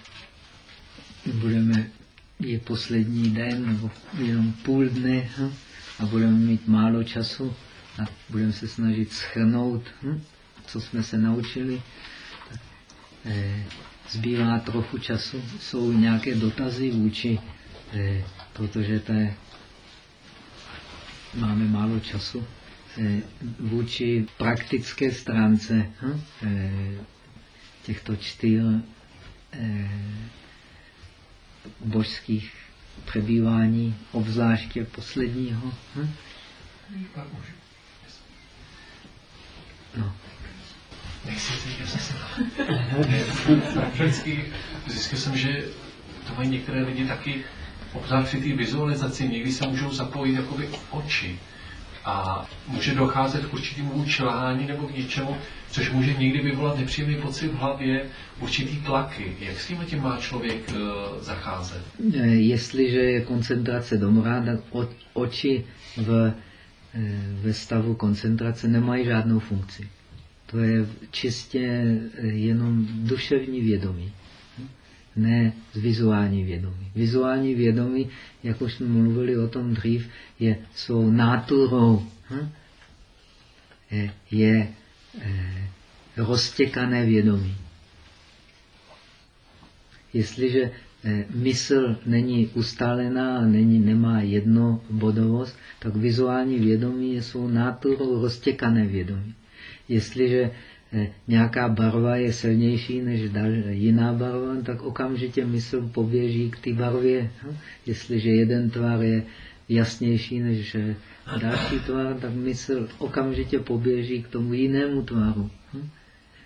budeme, je poslední den, nebo jenom půl dne hm? a budeme mít málo času a budeme se snažit schrnout, hm? co jsme se naučili. Tak, eh, zbývá trochu času. Jsou nějaké dotazy vůči eh, protože to je, máme málo času, vůči praktické stránce hm, eh, těchto čtyř eh, božských přebývání, obzvláště posledního. Hm? No. Zjistil jsem, že to mají některé lidi taky obzvlášť při té vizualizaci někdy se můžou zapojit jakoby oči a může docházet k určitému čelhání nebo k něčemu, což může někdy vyvolat nepříjemný pocit v hlavě, určitý tlaky. Jak s tím tím má člověk uh, zacházet? Eh, jestliže je koncentrace dobrá, tak oči v, eh, ve stavu koncentrace nemají žádnou funkci. To je čistě jenom duševní vědomí ne z vizuální vědomí. Vizuální vědomí, jak už jsme mluvili o tom dřív, je svou náturou. Hm? Je, je eh, roztěkané vědomí. Jestliže eh, mysl není ustálená, není, nemá jedno bodovost, tak vizuální vědomí je svou náturou roztěkané vědomí. Jestliže Eh, nějaká barva je silnější než jiná barva, tak okamžitě mysl poběží k té barvě. Hm? Jestliže jeden tvar je jasnější než eh, další tvar, tak mysl okamžitě poběží k tomu jinému tvaru. Hm?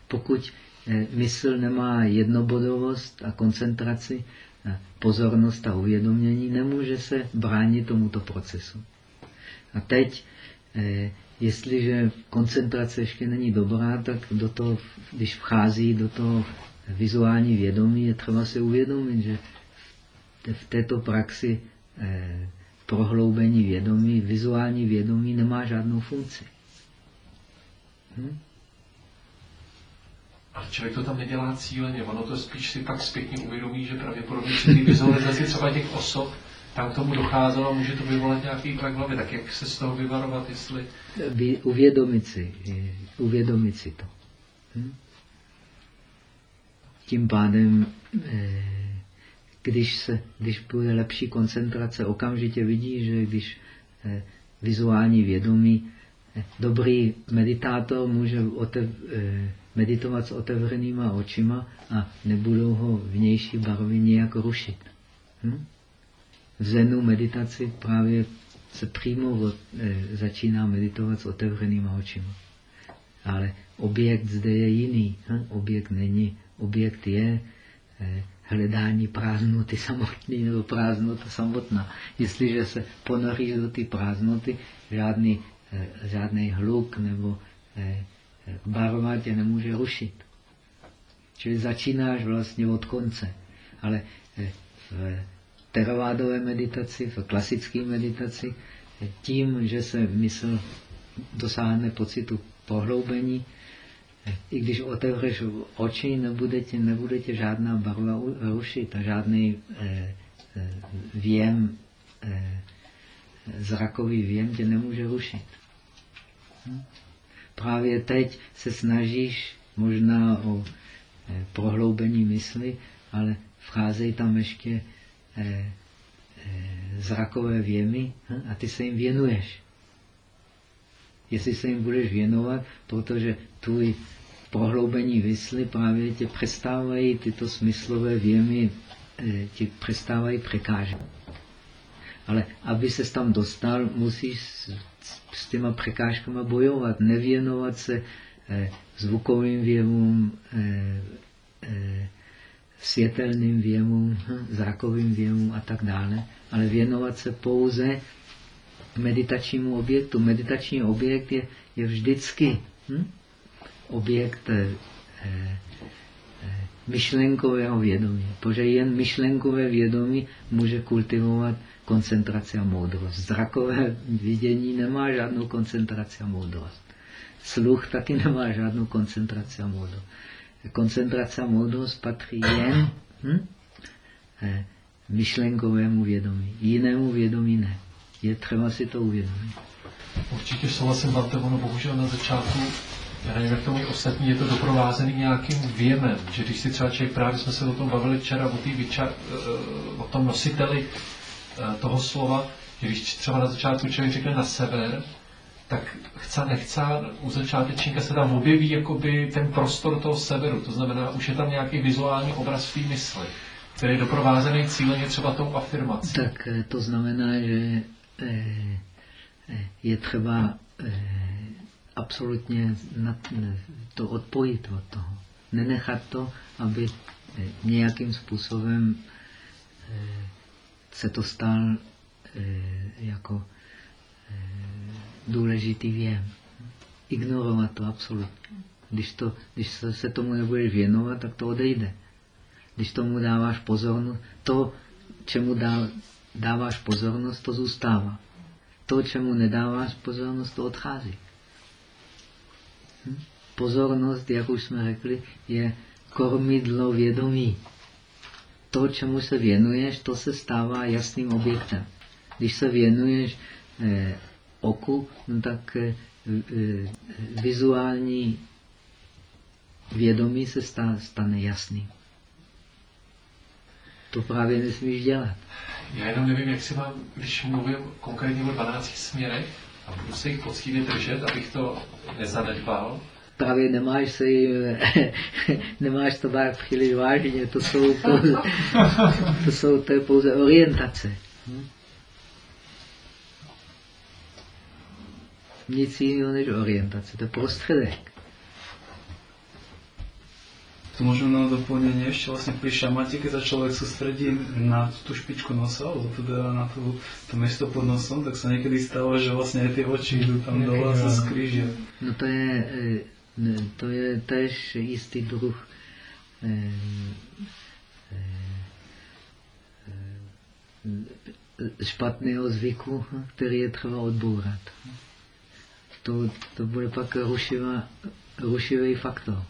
Pokud eh, mysl nemá jednobodovost a koncentraci, pozornost a uvědomění, nemůže se bránit tomuto procesu. A teď Jestliže koncentrace ještě není dobrá, tak do toho, když vchází do toho vizuální vědomí, je třeba si uvědomit, že v této praxi eh, prohloubení vědomí, vizuální vědomí nemá žádnou funkci. Hm? Ale člověk to tam nedělá cíleně, ono to spíš si pak zpětně uvědomí, že pravděpodobně při té vizualizaci třeba těch osob tam k tomu docházelo, může to vyvolat nějaký tlak hlavy, tak jak se z toho vyvarovat, jestli... Vy- Uvědomit si, uvědomit si to. Hm? Tím pádem, eh, když, se, když bude lepší koncentrace, okamžitě vidí, že když eh, vizuální vědomí, eh, dobrý meditátor může otev, meditovat s otevřenýma očima a nebudou ho vnější barvy nějak rušit. Hm? Zenu meditaci právě se přímo od, e, začíná meditovat s otevřenýma očima. Ale objekt zde je jiný. Hm? Objekt není. Objekt je e, hledání prázdnoty samotný nebo prázdnota samotná. Jestliže se ponoríš do ty prázdnoty, žádný, e, žádný hluk nebo e, barva tě nemůže rušit. Čili začínáš vlastně od konce. Ale e, v teravádové meditaci, v klasické meditaci, tím, že se mysl dosáhne pocitu pohloubení, i když otevřeš oči, nebude tě, nebude tě žádná barva rušit a žádný eh, eh, věm, eh, zrakový věm tě nemůže rušit. Hm? Právě teď se snažíš možná o eh, prohloubení mysli, ale vcházejí tam ještě zrakové věmy hm? a ty se jim věnuješ. Jestli se jim budeš věnovat, protože tvůj prohloubení vysly právě tě přestávají tyto smyslové věmy, ti přestávají překážet. Ale aby se tam dostal, musíš s, s těma překážkama bojovat, nevěnovat se eh, zvukovým věmům, eh, eh, světelným věmům, hm, zrakovým věmům a tak dále, ale věnovat se pouze meditačnímu objektu. Meditační objekt je, je vždycky hm, objekt eh, eh, myšlenkového vědomí, protože jen myšlenkové vědomí může kultivovat koncentraci a moudrost. Zrakové vidění nemá žádnou koncentraci a moudrost. Sluch taky nemá žádnou koncentraci a moudrost. Koncentrace a moudrost patří jen hm, eh, myšlenkovému vědomí. Jinému vědomí ne. Je třeba si to uvědomit. Určitě souhlasím, Bante, ono bohužel na začátku já nevím, jak to mají ostatní, je to doprovázený nějakým věmem, že když si třeba člověk, právě jsme se o tom bavili včera, o, vyča, o tom nositeli toho slova, že když třeba na začátku člověk řekne na sever, tak chce nechce, u začátečníka se tam objeví jakoby ten prostor toho severu, to znamená, už je tam nějaký vizuální obraz v mysli, který je doprovázený cíleně třeba tou afirmací. Tak eh, to znamená, že eh, eh, je třeba absolutně to odpojit od toho. Nenechat to, aby nějakým způsobem se to stal jako důležitý věm. Ignorovat to absolutně. Když, to, když se tomu nebudeš věnovat, tak to odejde. Když tomu dáváš pozornost, to, čemu dá, dáváš pozornost, to zůstává. To, čemu nedáváš pozornost, to odchází. Hm? Pozornost, jak už jsme řekli, je kormidlo vědomí. To, čemu se věnuješ, to se stává jasným objektem. Když se věnuješ eh, oku, no tak eh, eh, vizuální vědomí se stane jasným. To právě nesmíš dělat. Já jenom nevím, jak si mám, když mluvím konkrétně o 12 směrech a budu se jich poctivě držet, abych to nezanedbal. Právě nemáš se jim, nemáš to brát příliš vážně, to jsou, pouze, to jsou to je pouze orientace. Hm? Nic jiného než orientace, to je prostředek. To možno na doplnenie ešte vlastne pri šamate, keď sa človek sústredí na tú špičku nosa, alebo teda na tú, to miesto pod nosom, tak sa niekedy stáva, že vlastne aj tie oči idú tam dole a sa skrížia. No to je, e, to je tež istý druh e, e, špatného zvyku, který je třeba odbourat. To, to bude pak rušivá, rušivý faktor.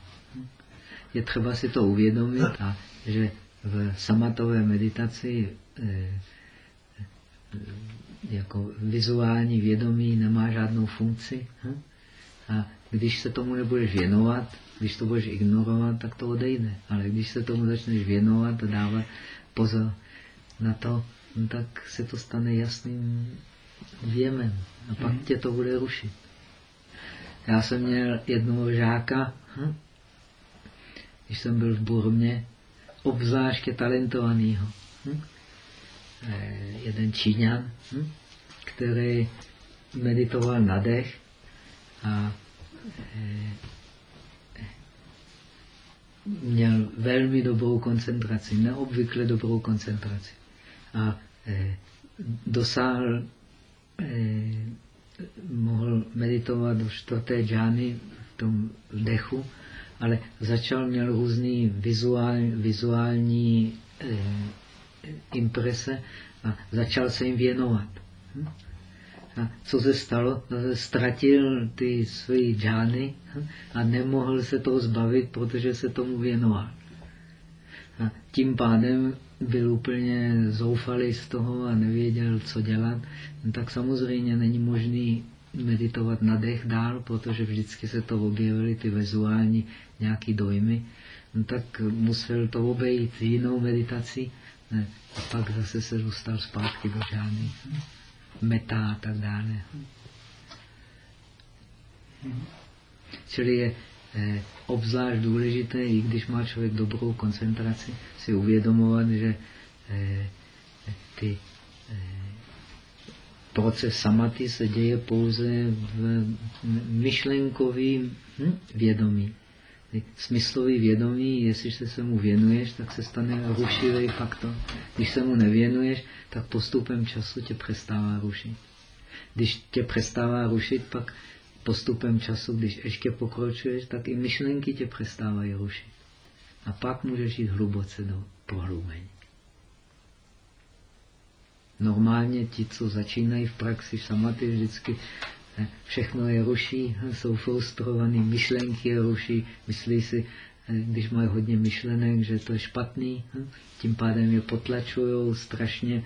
je třeba si to uvědomit a že v samatové meditaci eh, jako vizuální vědomí nemá žádnou funkci. Hm? A když se tomu nebudeš věnovat, když to budeš ignorovat, tak to odejde. Ale když se tomu začneš věnovat a dávat pozor na to, no tak se to stane jasným věmem. A pak mm. tě to bude rušit. Já jsem měl jednoho žáka, hm? když jsem byl v Burmě, obzvláště talentovanýho. Hm? Eh, jeden Číňan, hm? který meditoval na dech a eh, měl velmi dobrou koncentraci, neobvykle dobrou koncentraci. A eh, dosáhl, mohl meditovat do čtvrté džány v tom dechu, ale začal, měl různý vizuální, vizuální imprese a začal se jim věnovat. Hm? A co se stalo? Ztratil ty své džány hm? a nemohl se toho zbavit, protože se tomu věnoval. A tím pádem byl úplně zoufalý z toho a nevěděl, co dělat. No tak samozřejmě není možný meditovat na dech dál, protože vždycky se to objevily ty vizuální nějaký dojmy. No tak musel to obejít jinou meditací ne. A pak zase se dostal zpátky do žádný meta a tak dále. Čili je eh, obzvlášť důležité, i když má člověk dobrou koncentraci, si uvědomovat, že eh, ty eh, proces samaty se děje pouze v myšlenkovým hm, vědomí smyslový vědomí, jestliže se mu věnuješ, tak se stane rušivý faktor. Když se mu nevěnuješ, tak postupem času tě přestává rušit. Když tě přestává rušit, pak postupem času, když ještě pokročuješ, tak i myšlenky tě přestávají rušit. A pak můžeš jít hluboce do prohloubení. Normálně ti, co začínají v praxi samaty, vždycky všechno je ruší, jsou frustrovaný, myšlenky je ruší, myslí si, když mají hodně myšlenek, že to je špatný, tím pádem je potlačují strašně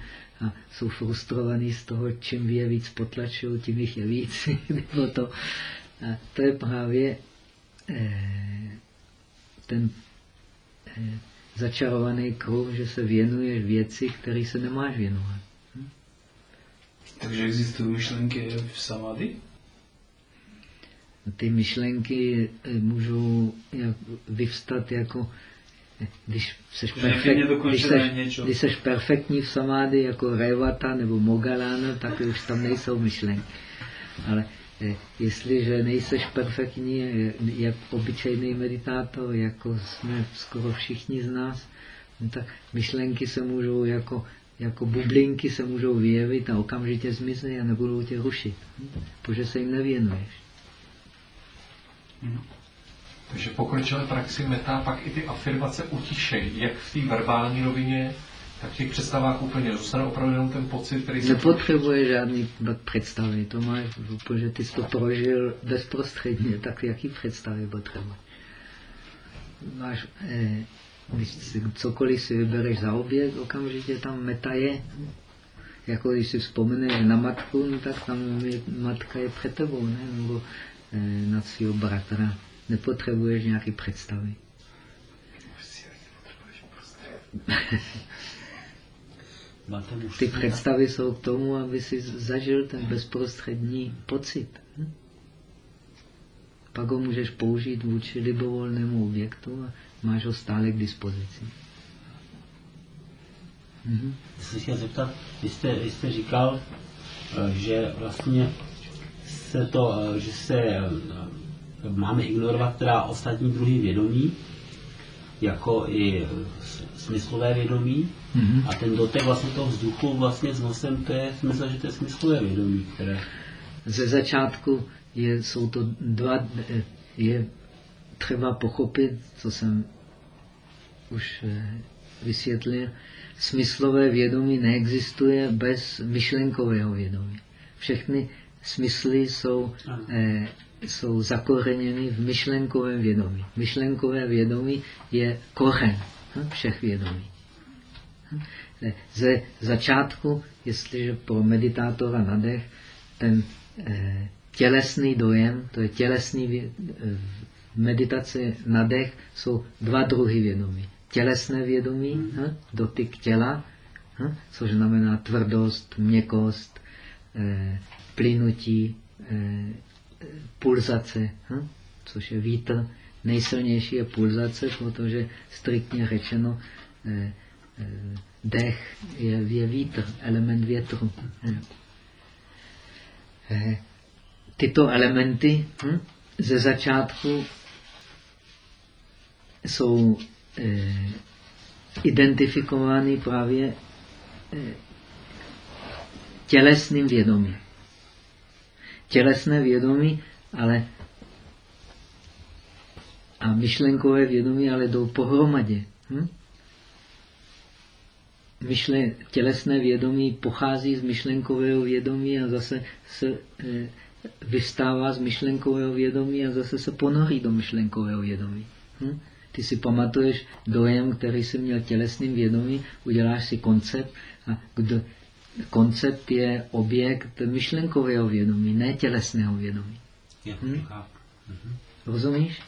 a jsou frustrovaní z toho, čím je víc potlačují, tím jich je víc. Nebo to. A to je právě eh, ten eh, začarovaný kruh, že se věnuješ věci, které se nemáš věnovat. Takže existují myšlenky v samadhi? Ty myšlenky eh, můžou vyvstat jako eh, když seš, perfekt, když, seš, když seš perfektní v samády jako Revata nebo Mogalana, tak už tam nejsou myšlenky. Ale eh, jestliže nejseš perfektní, jak obyčejný meditátor, jako jsme skoro všichni z nás, no tak myšlenky se můžou jako jako bublinky se můžou vyjevit a okamžitě zmizí a nebudou tě rušit, protože se jim nevěnuješ. Hmm. Takže pokročilé praxi meta pak i ty afirmace utišejí, jak v té verbální rovině, tak v těch představách úplně zůstane opravdu jenom ten pocit, který se... Nepotřebuje žádný představy, to máš, protože ty jsi to prožil bezprostředně, tak jaký představy potřebuje? Máš eh, když si cokoliv si vybereš za objekt, okamžitě tam meta je. Jako když si vzpomeneš na matku, no tak tam je, matka je před tebou, ne? nebo na svého bratra. Nepotřebuješ nějaké představy. Ty představy jsou k tomu, aby si zažil ten bezprostřední pocit. Hm? Pak ho můžeš použít vůči libovolnému objektu a máš ho stále k dispozici. Mhm. Jsem chtěl zeptat, vy jste, vy jste říkal, eh, že vlastně se to, eh, že se eh, máme ignorovat teda ostatní druhy vědomí, jako i smyslové vědomí. Mm-hmm. A ten dotek vlastně toho vzduchu vlastně s nosem, to je smysl, že to je smyslové vědomí, které... Ze začátku je, jsou to dva, je třeba pochopit, co jsem už eh, vysvětlil, smyslové vědomí neexistuje bez myšlenkového vědomí. Všechny smysly jsou eh, jsou zakoreněny v myšlenkovém vědomí. Myšlenkové vědomí je kořen hm, všech vědomí. Hm. Ze začátku, jestliže pro meditátora na dech, ten eh, tělesný dojem, to je tělesný eh, meditace na dech, jsou dva druhy vědomí. Tělesné vědomí, hm, dotyk těla, hm, což znamená tvrdost, měkost, eh, plynutí, eh, pulzace, hm, což je vítr. Nejsilnější je pulzace, protože striktně řečeno eh, eh, dech je, je vítr, element větru. Hm. Tyto elementy hm, ze začátku jsou eh, identifikovány právě tělesným vědomím. Tělesné vědomí, ale a myšlenkové vědomí, ale jdou pohromadě. Hm? Myšle, tělesné vědomí pochází z myšlenkového vědomí a zase se e, vystává z myšlenkového vědomí a zase se ponorí do myšlenkového vědomí. Hm? Ty si pamatuješ dojem, který jsi měl tělesným vědomí, uděláš si koncept a kdo, koncept je objekt myšlenkového vědomí, ne tělesného vědomí. Hm? Mhm. Rozumíš?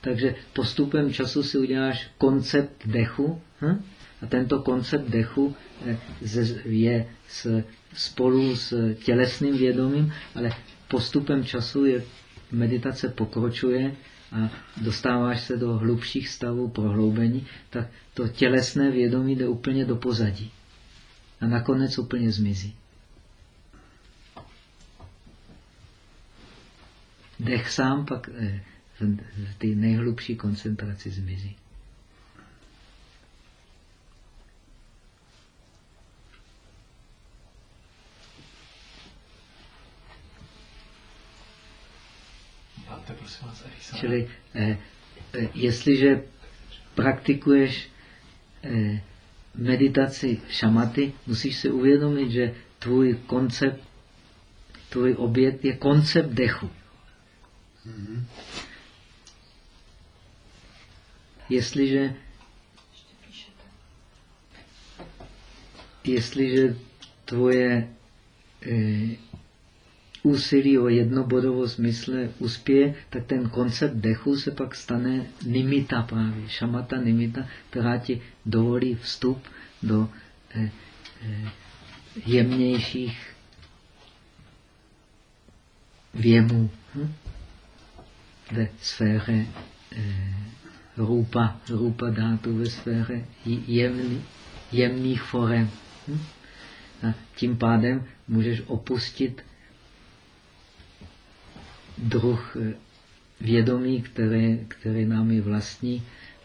Takže postupem času si uděláš koncept dechu hm? a tento koncept dechu eh, je spolu s tělesným vědomím, ale postupem času je meditace pokročuje a dostáváš se do hlubších stavů prohloubení, tak to tělesné vědomí jde úplně do pozadí a nakonec úplně zmizí. Dech sám pak eh, v té nejhlubší koncentraci zmizí. Čili eh, eh, jestliže praktikuješ eh, meditaci šamaty, musíš si uvědomit, že tvůj koncept, tvůj objekt je koncept dechu. Mm-hmm. Jestliže jestliže tvoje eh, úsilí o jednobodovost mysle uspěje, tak ten koncept dechu se pak stane nimita právě, šamata nimita, která ti dovolí vstup do eh, eh, jemnějších věmů hm? ve sféře eh, rupa, rupa dátu ve sféře jemný, jemných forem. Hm? A tím pádem můžeš opustit druh eh, vědomí, které, které nám je vlastní,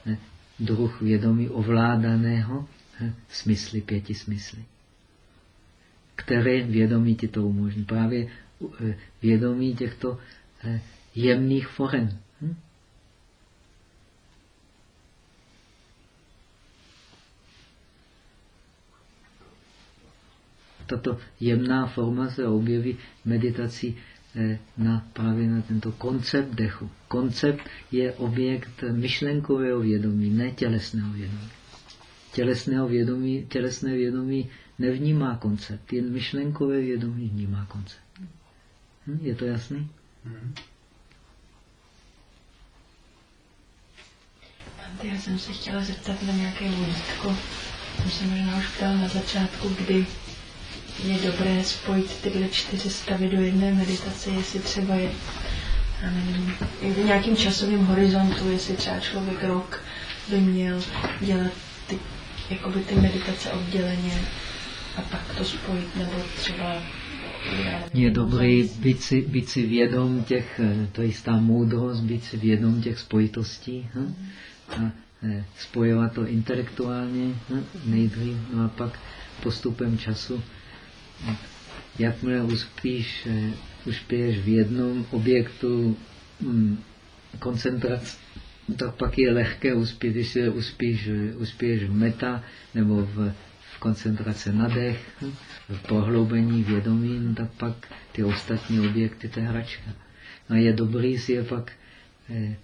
eh, druh vědomí ovládaného eh, smysly, pěti smysly. Které vědomí ti to umožní? Právě vědomí těchto jemných forem. Hm? Tato jemná forma se objeví meditací na, právě na tento koncept dechu. Koncept je objekt myšlenkového vědomí, ne tělesného vědomí. Tělesného vědomí, tělesné vědomí nevnímá koncept, jen myšlenkové vědomí vnímá koncept. Hm? Je to jasný? Hmm. Já jsem se chtěla zeptat na nějaké vodítko. Jsem se možná už ptal na začátku, kdy je dobré spojit tyhle čtyři stavy do jedné meditace, jestli třeba je nevím, v nějakým časovým horizontu, jestli třeba člověk rok by měl dělat ty, jakoby ty meditace odděleně a pak to spojit, nebo třeba je dobré být si, být si vědom těch, eh, to je jistá moudrost, být si vědom těch spojitostí hm? a eh, spojovat to intelektuálně hm? nejdřív, no a pak postupem času jakmile uspíš, eh, uspěješ v jednom objektu hm, koncentrace, tak pak je lehké uspět, když se uspíš, uspěješ v meta nebo v, v koncentrace na dech, v prohloubení vědomí, no tak pak ty ostatní objekty, to je hračka. No je dobrý si je pak eh,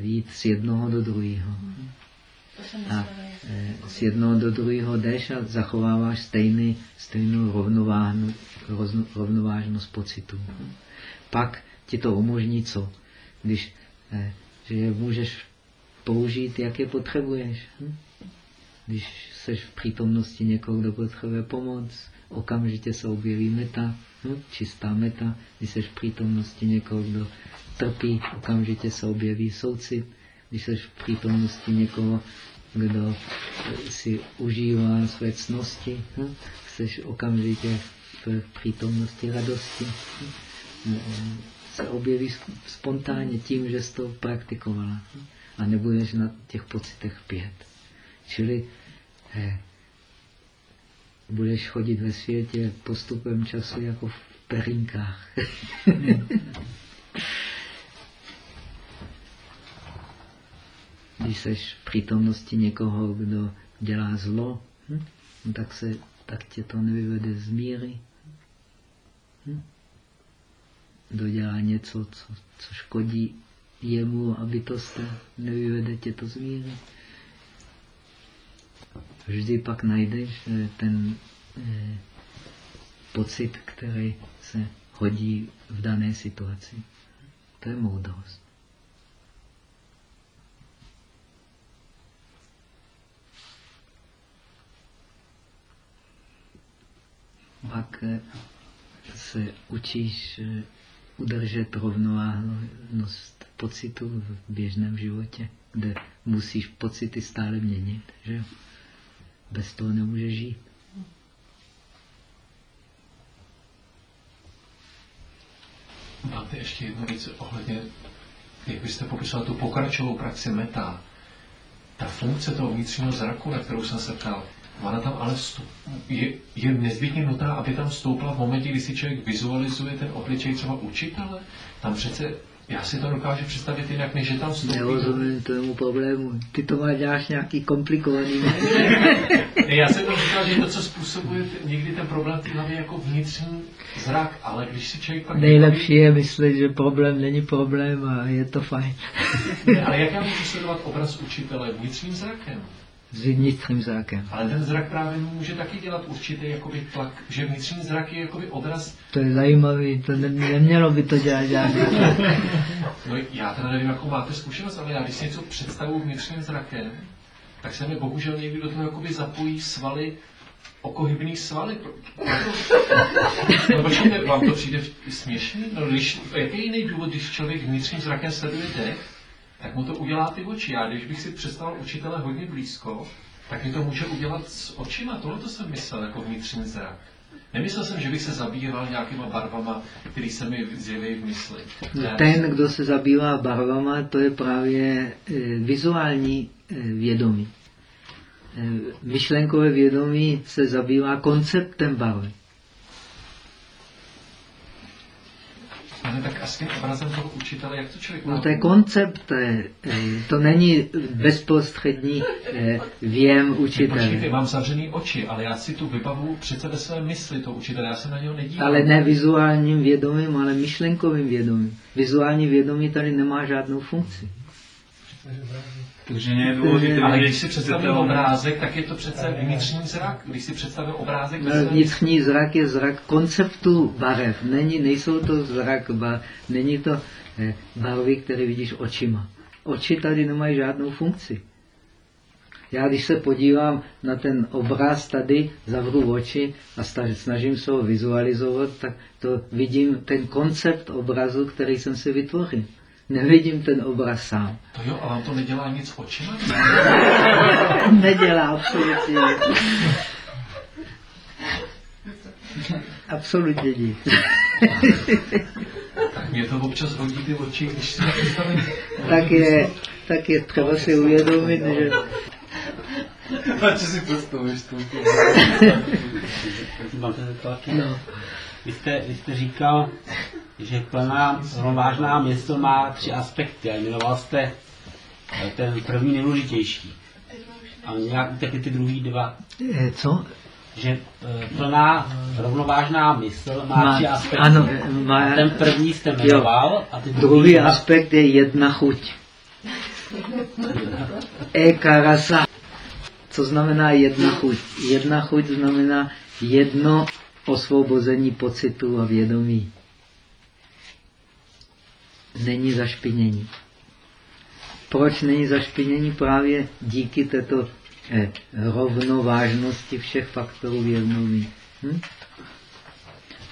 jít z jednoho do druhého. Jsem A eh, z jednoho do druhého jdeš a zachováváš stejný, stejnou rovnovážnost pocitu. Pak ti to umožní co? Když eh, že je můžeš použít, jak je potřebuješ. Hm? Když jsi v přítomnosti někoho, kdo potřebuje pomoc, okamžitě se objeví meta, hm? čistá meta. Když jsi v přítomnosti někoho, kdo trpí, okamžitě se objeví soucit. Když jsi v přítomnosti někoho, kdo si užívá své cnosti, hm? jsi okamžitě v přítomnosti radosti. Hm? se objeví sp- spontánně tím, že jsi to praktikovala. A nebudeš na těch pocitech pět. Čili eh, budeš chodit ve světě postupem času jako v perinkách. Když jsi v přítomnosti někoho, kdo dělá zlo, hm? no tak, se, tak tě to nevyvede z míry. Hm? Kdo dělá něco, co, co škodí jemu a bytostem, nevyvede tě to z míry. Vždy pak najdeš eh, ten eh, pocit, který se hodí v dané situaci. To je moudrost. Pak eh, se učíš eh, udržet rovnovážnost pocitu v běžném životě, kde musíš pocity stále měnit. Že? Bez toho nemůžeš žít. Máte ještě jednu věc ohledně, jak byste popisoval tu pokračovou praxi meta. Ta funkce toho vnitřního zraku, na kterou jsem se ptal, ona tam ale vstup, je, je nezbytně nutná, aby tam vstoupila v momentě, kdy si člověk vizualizuje ten obličej třeba učitele. Tam přece, já si to dokážu představit jinak, než že tam vstoupí. Nerozumím tomu problému. Ty to máš děláš nějaký komplikovaný. Ne, já jsem to říkal, že to, co způsobuje t- někdy ten problém v té hlavě jako vnitřní zrak, ale když si člověk pak... Nejlepší je myslet, že problém není problém a je to fajn. Ne, ale jak já můžu sledovat obraz učitele vnitřním zrakem? S vnitřním zrakem. Ale ten zrak právě může taky dělat určitý jakoby tlak, že vnitřní zrak je jakoby odraz. To je zajímavý, to ne, nemělo by to dělat žádný. No já teda nevím, jakou máte zkušenost, ale já když si něco představuji vnitřním zrakem, tak se mi bohužel někdy do toho jakoby zapojí svaly, okohybný svaly. No počkejte, vám to přijde směšný? No, když, jaký je jiný důvod, když člověk vnitřním zrakem sleduje dech, tak mu to udělá ty oči. Já když bych si představil učitele hodně blízko, tak mi to může udělat s očima. Tohle to jsem myslel jako vnitřní zrak. Nemyslel jsem, že bych se zabíral nějakýma barvama, které se mi zjeví v mysli. Ne, Ten, kdo se zabývá barvama, to je právě eh, vizuální eh, vědomí. Eh, Myšlenkové vědomí se zabývá konceptem barvy. Ale tak a s tím obrazem toho učitele, jak to člověk No má? to je koncept, eh, eh, to není bezprostřední eh, věm Počkejte, učitele. mám zavřený oči, ale já si tu vybavu přece ve své mysli toho učitele, já se na něho nedívám. Ale ne vizuálním vědomím, ale myšlenkovým vědomím. Vizuální vědomí tady nemá žádnou funkci. Takže nie je dôležité Ale když si představím detailné- obrázek, tak je to přece vnitřní zrak. Když si představím obrázek, No, Vnitřní zrak je zrak konceptu barev. Není, nejsou to zrak, ba, není to eh, barvy, které vidíš očima. Oči tady nemají žádnou funkci. Já když se podívám na ten obraz tady, zavřu oči a snažím se ho vizualizovat, tak to vidím ten koncept obrazu, který jsem si vytvořil. Nevidím ten obraz sám. To jo, a vám to nedělá nic očima? Nedělá absolutně nic. Absolutně nic. tak mě to občas hodí ty oči, když představím. tak je, tak je třeba si uvědomit, že A čo si se zeptat? no, Vy jste, vy jste říkal, že plná rovnovážná město má tři aspekty a jmenoval jste eh, ten první nejdůležitější. A nějak taky ty druhý dva. eh, co? že e, plná rovnovážná mysl má, Má- tři aspekty. ano, má- ten první jste jmenoval a ty Druhý aspekt je jedna chuť. Eka rasa. Co znamená jedna chuť? Jedna chuť znamená jedno osvobození pocitu a vědomí. Není zašpinění. Proč není zašpinění? Právě díky této eh, rovnovážnosti všech faktorů vědomí. Hm?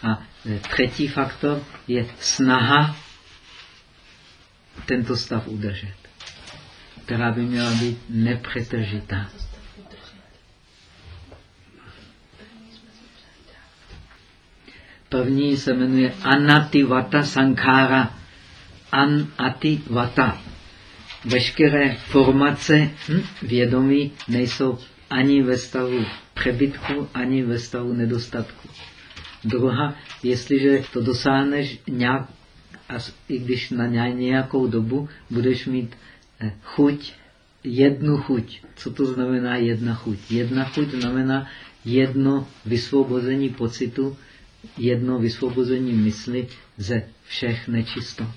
A eh, třetí faktor je snaha tento stav udržet, která by měla být nepřetržitá. První se jmenuje Anativata Sankhara. Anativata. Veškeré formace hm, vědomí nejsou ani ve stavu přebytku, ani ve stavu nedostatku. Druhá, jestliže to dosáhneš nějak, i když na ně- nějakou dobu budeš mít eh, chuť, jednu chuť. Co to znamená jedna chuť? Jedna chuť znamená jedno vysvobození pocitu, jedno vysvobození mysli ze všech nečistot.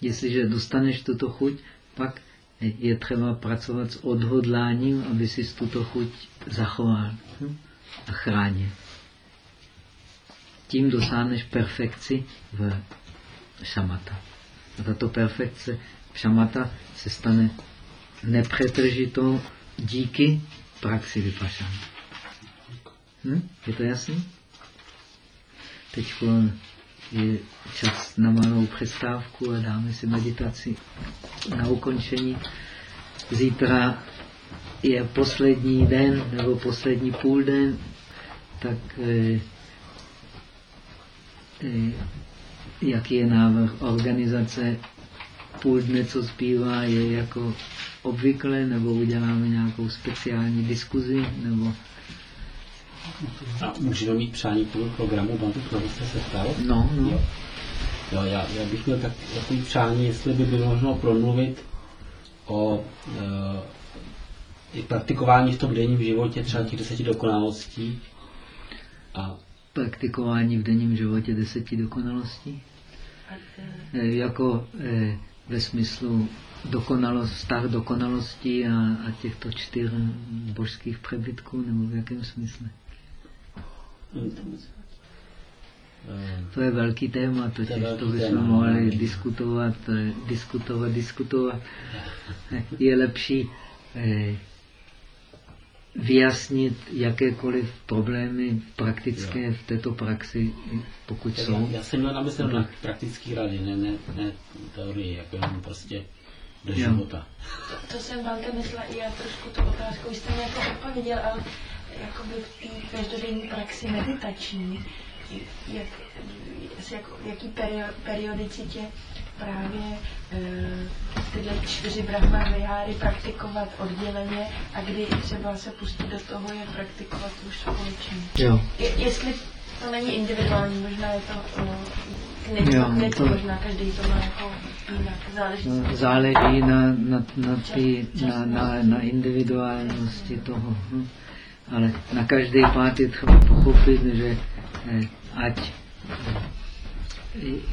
Jestliže dostaneš tuto chuť, pak je třeba pracovat s odhodláním, aby si tuto chuť zachoval a chránil. Tím dosáhneš perfekci v šamata. A tato perfekce šamata se stane nepřetržitou díky praxi vypašany. Hm? Je to jasný? Teď je čas na malou přestávku a dáme si meditaci na ukončení. Zítra je poslední den nebo poslední půl den, tak eh, jaký je návrh organizace půl dne, co zbývá, je jako obvykle, nebo uděláme nějakou speciální diskuzi, nebo A můžeme mít přání k tomu programu, tam tu znovu jste se ptal? no, no. Jo. Jo, já, já bych měl tak, takový přání, jestli by bylo možno promluvit o e, praktikování v tom denním životě třeba těch deseti dokonalostí. A praktikování v denním životě deseti dokonalostí. Eh, Jako eh, ve smyslu dokonalost, vztah dokonalostí a, a těchto čtyř božských přebytků, nebo v jakém smyslu? To je velký téma, totiž to bychom mohli diskutovat, eh, diskutovat, diskutovat. Je lepší eh, vyjasnit jakékoliv problémy praktické v této praxi, pokud tak já, jsou. já jsem měl na mysli na praktický rady, ne, ne, ne teorii, jako jenom prostě do Jo. života. To, to jsem vám myslela i já trošku tu otázku, jste mi jako odpověděl, ale jakoby v té každodenní praxi meditační, jak, jak, jaký perio, periodicitě právě e, tyhle čtyři brahma viháry praktikovat odděleně a kdy třeba se pustit do toho, je praktikovat už společně. Jo. Je, jestli to není individuální, možná je to uh, Jo, něco, to- možná každý to má jako jinak, záleží. No, záleží na, na, na, ty, na, na, na individuálnosti toho. Hm. Ale na každý pád je třeba pochopit, že eh, ať eh,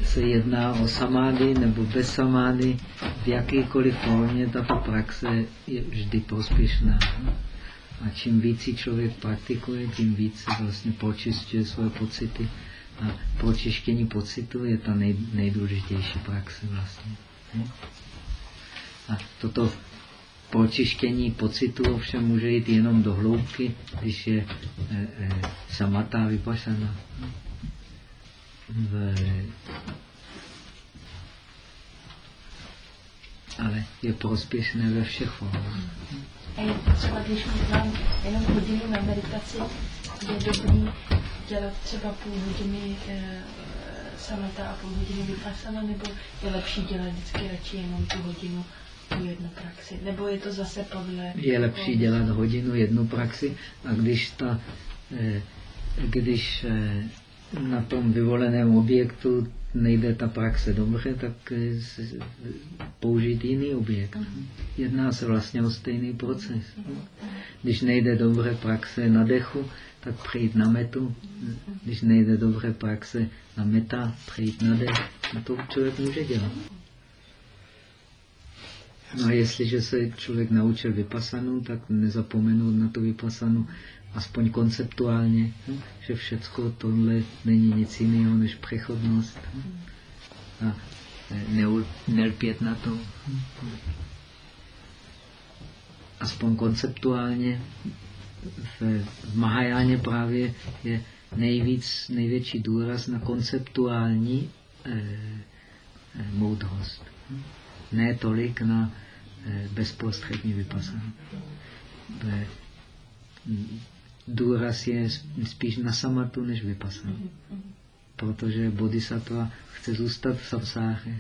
se jedná o samády nebo bez samády, v jakýkoliv formě tato praxe je vždy prospěšná. A čím víc člověk praktikuje, tím víc se vlastně pročistuje svoje pocity. A pročištění pocitu je ta nej, nejdůležitější praxe vlastně. A toto pročištění pocitu ovšem může jít jenom do hloubky, když je e, e, samatá vypašana. V, ale je prospěšné ve všech formách. A je třeba, když mám jenom hodinu na meditaci, je dobrý dělat třeba půl hodiny e, samata a půl hodiny vypasana, nebo je lepší dělat vždycky radši jenom tu hodinu tu jednu praxi? Nebo je to zase podle... Je lepší dělat hodinu jednu praxi a když ta, eh, když eh, na tom vyvoleném objektu nejde ta praxe dobře, tak použít jiný objekt. Jedná se vlastně o stejný proces. Když nejde dobře praxe na dechu, tak přejít na metu. Když nejde dobře praxe na meta, přejít na dech. A to člověk může dělat. No a jestliže se člověk naučil vypasanu, tak nezapomenout na tu vypasanu aspoň konceptuálně, že všecko tohle není nic jiného než přechodnost. A nelpět na to. Aspoň konceptuálně v, v Mahajáně právě je nejvíc, největší důraz na konceptuální eh, eh, moudrost. Ne tolik na eh, bezprostřední vypasání důraz je spíš na samatu než vypasání. Protože bodhisattva chce zůstat v samsáře.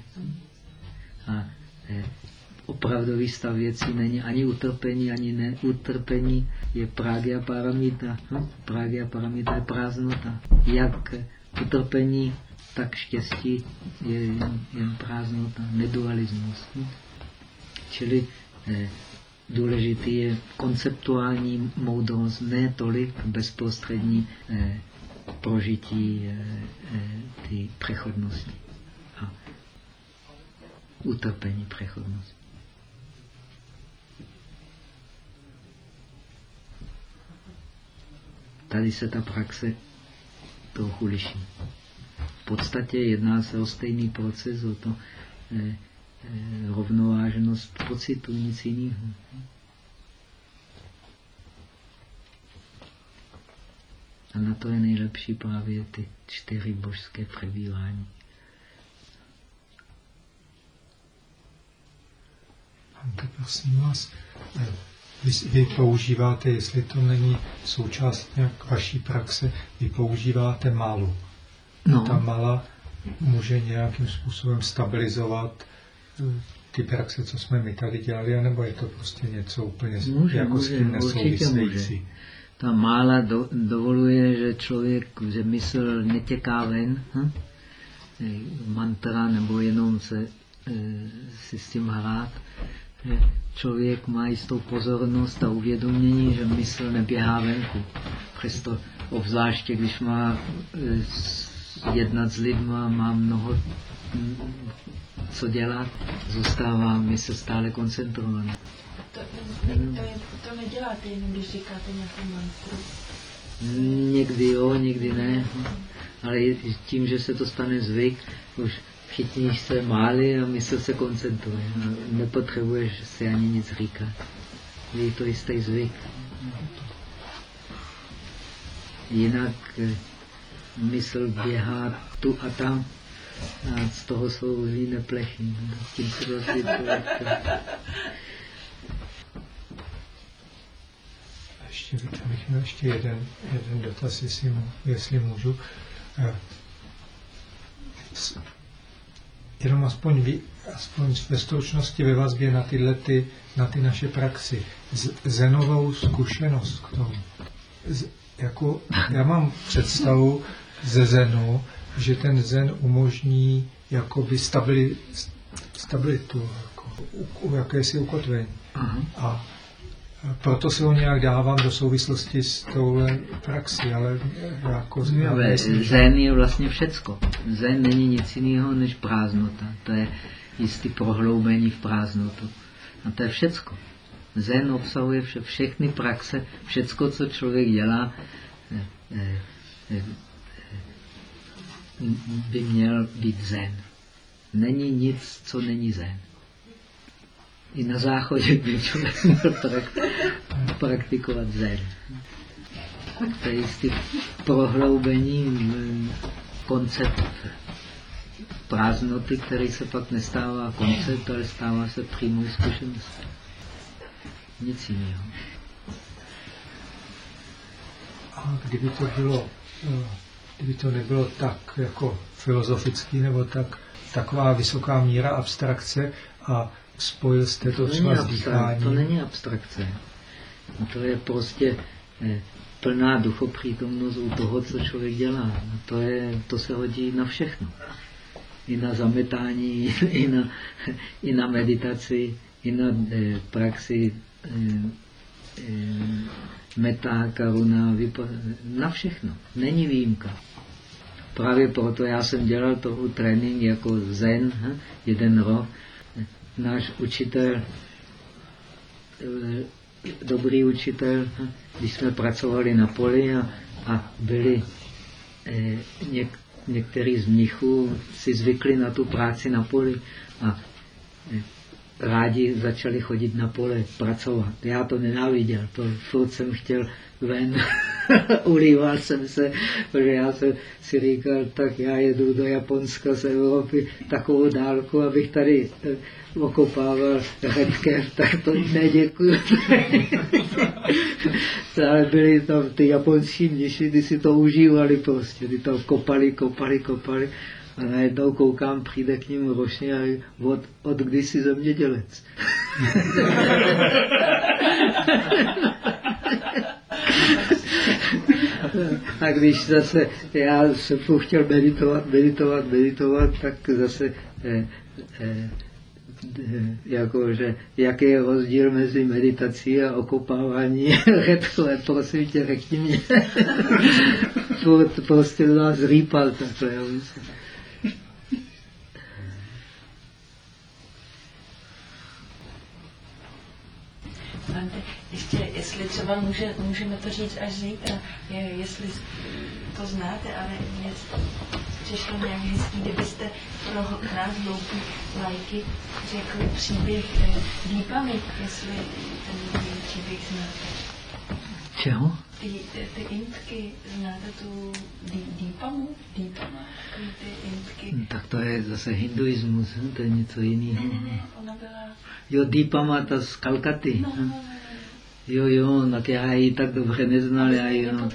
A eh, opravdový stav věcí není ani utrpení, ani neutrpení, je a paramita. Hm? a paramita je prázdnota. Jak utrpení, tak štěstí je jen, jen prázdnota, nedualismus. Hm? Čili eh, důležitý je konceptuální moudrost, ne tolik bezprostřední eh, prožití eh, eh, ty přechodnosti a utrpení přechodnosti. Tady se ta praxe trochu liší. V podstatě jedná se o stejný proces, o to eh, Rovnovážnost pocitu, nic jiného. A na to je nejlepší právě ty čtyři božské přebývání. Tak prosím vás, vy, vy používáte, jestli to není součást nějak vaší praxe, vy používáte malu. No. Ta mala může nějakým způsobem stabilizovat ty praxe, co jsme my tady dělali, anebo je to prostě něco úplně může, jako může, s tím nesouvisející? Ta mála do, dovoluje, že člověk, že mysl netěká ven, hm? mantra, nebo jenom se e, si s tím hrát, že člověk má jistou pozornost a uvědomění, že mysl neběhá venku. Přesto obzvláště, když má e, jednat s lidma, má mnoho co dělat, zůstává mysl stále koncentrovaná. To, to, to, to neděláte jenom, když říkáte nějakou mantru. Někdy jo, někdy ne. Ale tím, že se to stane zvyk, už chytníš se máli a mysl se koncentruje. Nepotřebuješ si ani nic říkat. Je to jistý zvyk. Jinak eh, mysl běhá tu a tam a z toho jsou líné plechy. Tím se ještě, bych měl ještě jeden, jeden dotaz, jestli, jestli můžu. Eh, jenom aspoň, vy, aspoň ve stručnosti ve vazbě na tyhle ty, na ty naše praxi. Z, zenovou zkušenost k tomu. Z, jako, já mám představu ze Zenu, že ten zen umožní jakoby stabili, stabilitu, jako, u, jakési ukotvení. Uh-huh. A proto se ho nějak dávám do souvislosti s touhle praxi, ale jako... No, myslím, zen je vlastně všecko. Zen není nic jiného než prázdnota. To je jistý prohloubení v prázdnotu. A to je všecko. Zen obsahuje vše, všechny praxe, všecko, co člověk dělá, by měl být zen. Není nic, co není zen. I na záchodě by člověk měl praktikovat zen. To je jistý prohloubení koncept prázdnoty, který se pak nestává koncept, ale stává se přímou zkušeností. Nic jiného. A kdyby to bylo eh, kdyby to nebylo tak jako filozofický nebo tak, taková vysoká míra abstrakce a spojil jste to, to třeba s dýcháním. To není abstrakce. To je prostě eh, plná duchopřítomnost u toho, co člověk dělá. To, je, to se hodí na všechno. I na zametání, i na, i na meditaci, i na eh, praxi eh, eh, meta, karuna, na všechno. Není výjimka. Právě proto já jsem dělal toho trénink jako zen, jeden rok. Náš učitel, eh, dobrý učitel, když jsme pracovali na poli a, a byli eh, něk, některý z mnichů si zvykli na tu práci na poli a eh, rádi začali chodit na pole pracovat. Já to nenáviděl, to furt jsem chtěl ven, ulíval jsem se, protože já jsem si říkal, tak já jedu do Japonska z Evropy takovou dálku, abych tady eh, okopával redkev, tak to neděkuju. Ale byli tam ty japonští mniši, ty si to užívali prostě, ty to kopali, kopali, kopali. A najednou koukám, přijde k ním rošně a od, od kdy jsi zemědělec. A když zase já jsem chtěl meditovat, meditovat, meditovat, tak zase eh, eh, jako, že jaký je rozdíl mezi meditací a okopávání redkové, prosím tě, řekni mě. prostě nás rýpal takhle. Já myslím. Ještě, jestli třeba může, můžeme to říct až zítra, je, jestli to znáte, ale mě přišlo nějak hezký, kdybyste pro nás hloupý lajky řekli příběh eh, Dípami, jestli ten příběh znáte. Čeho? Ty, ty, ty intky, znáte tu dí, dípamu? Dípama? Ty intky. No, tak to je zase hinduismus, to je něco jiného. Ne, ne, ne, ona byla... Jo, Dípama, ta z Kalkaty. No, hm? no, no, Jo, jo, tak já ji tak dobře neznal. Já ji, no.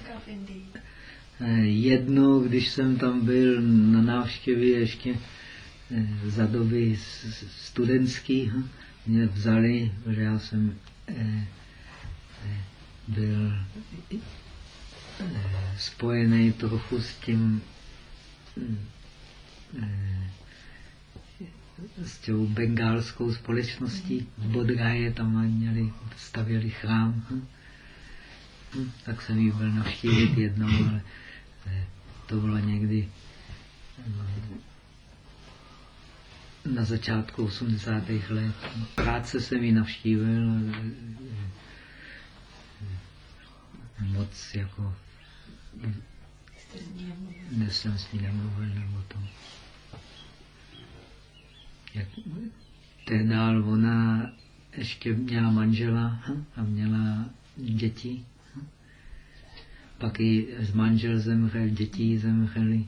Jednou, když jsem tam byl na návštěvě ještě eh, za doby studentský, mě vzali, protože já jsem eh, eh, byl spojený trochu s tím s tou bengálskou společností. V Bodráje tam měli, stavěli chrám. Hm? Hm, tak jsem ji byl navštívit jednou, ale eh, to bylo někdy hm, na začátku 80. let. Krátce jsem ji navštívil. Eh, moc jako... Dnes jsem s ní nemluvil nebo to jak dál ona ještě měla manžela hm, a měla děti. Hm. Pak i z manžel zemřel, děti zemřeli.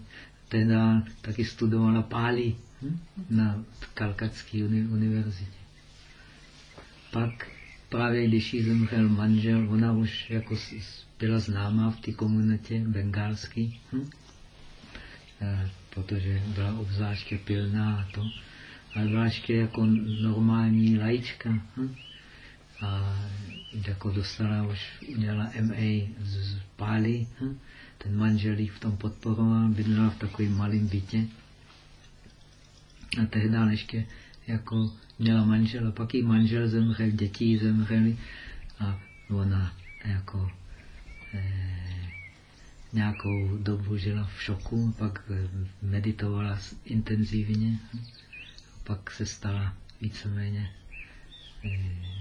Teda taky studovala Páli hm, na Kalkatské univerzitě. Pak právě když jí zemřel manžel, ona už jako byla známá v té komunitě bengálský, protože byla obzvláště pilná a to ale ještě jako normální lajička. Hm? A jako dostala, už udělala MA z Pály. Hm? Ten manžel v tom podporoval, bydlela v takovém malém bytě. A tehdy ještě jako měla manžela, pak i manžel zemřel, děti zemřeli a ona jako eh, nějakou dobu žila v šoku, pak meditovala intenzivně. Hm? Pak se stala víceméně eh,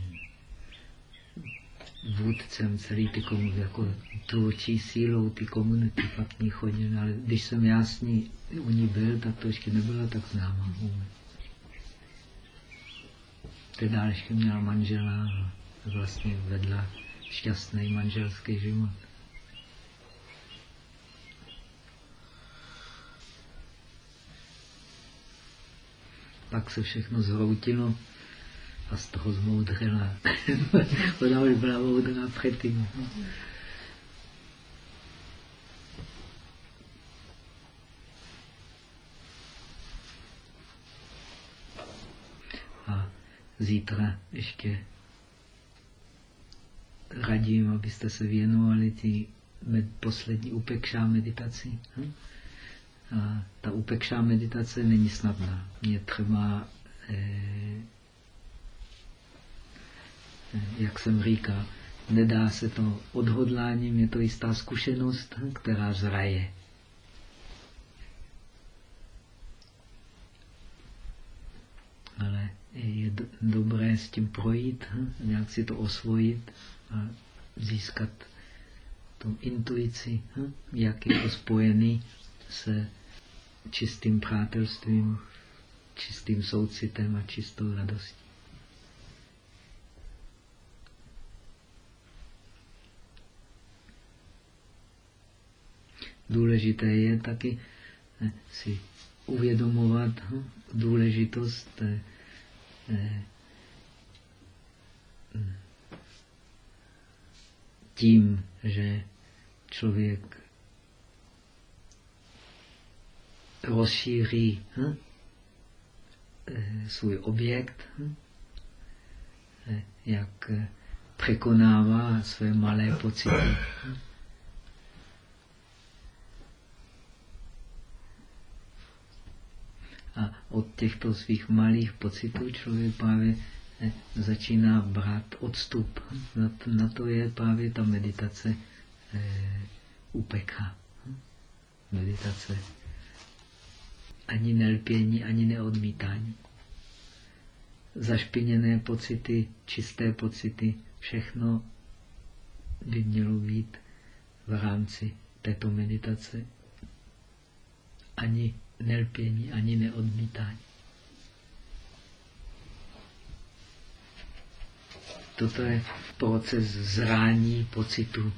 vůdcem celý ty komunity, jako tvůrčí sílou ty komunity, pak ní chodil, ale když jsem já s ní u ní byl, tak to ještě nebyla tak známá vůbec. Teda ještě měla manžela a vlastně vedla šťastný manželský život. Pak se všechno zhroutilo a z toho zmoudřila. Ona už byla moudrá předtím. A zítra ještě radím, abyste se věnovali ty med, poslední upekšá meditaci. Hm? A ta upekšá meditace není snadná. Je třeba, eh, eh, jak jsem říkal, nedá se to odhodláním, je to jistá zkušenost, která zraje. Ale je dobré s tím projít, nějak si to osvojit a získat tu intuici, jak je to spojený se čistým přátelstvím, čistým soucitem a čistou radostí. Důležité je taky eh, si uvědomovat hm, důležitost eh, eh, hm, tím, že člověk rozšíří hm, svůj objekt, hm, jak překonává své malé pocity. Hm. A od těchto svých malých pocitů člověk právě eh, začíná brát odstup. Na to je právě ta meditace eh, upekha. Meditace ani nelpění, ani neodmítání. Zašpiněné pocity, čisté pocity, všechno by mělo být v rámci této meditace. Ani nelpění, ani neodmítání. Toto je proces zrání pocitu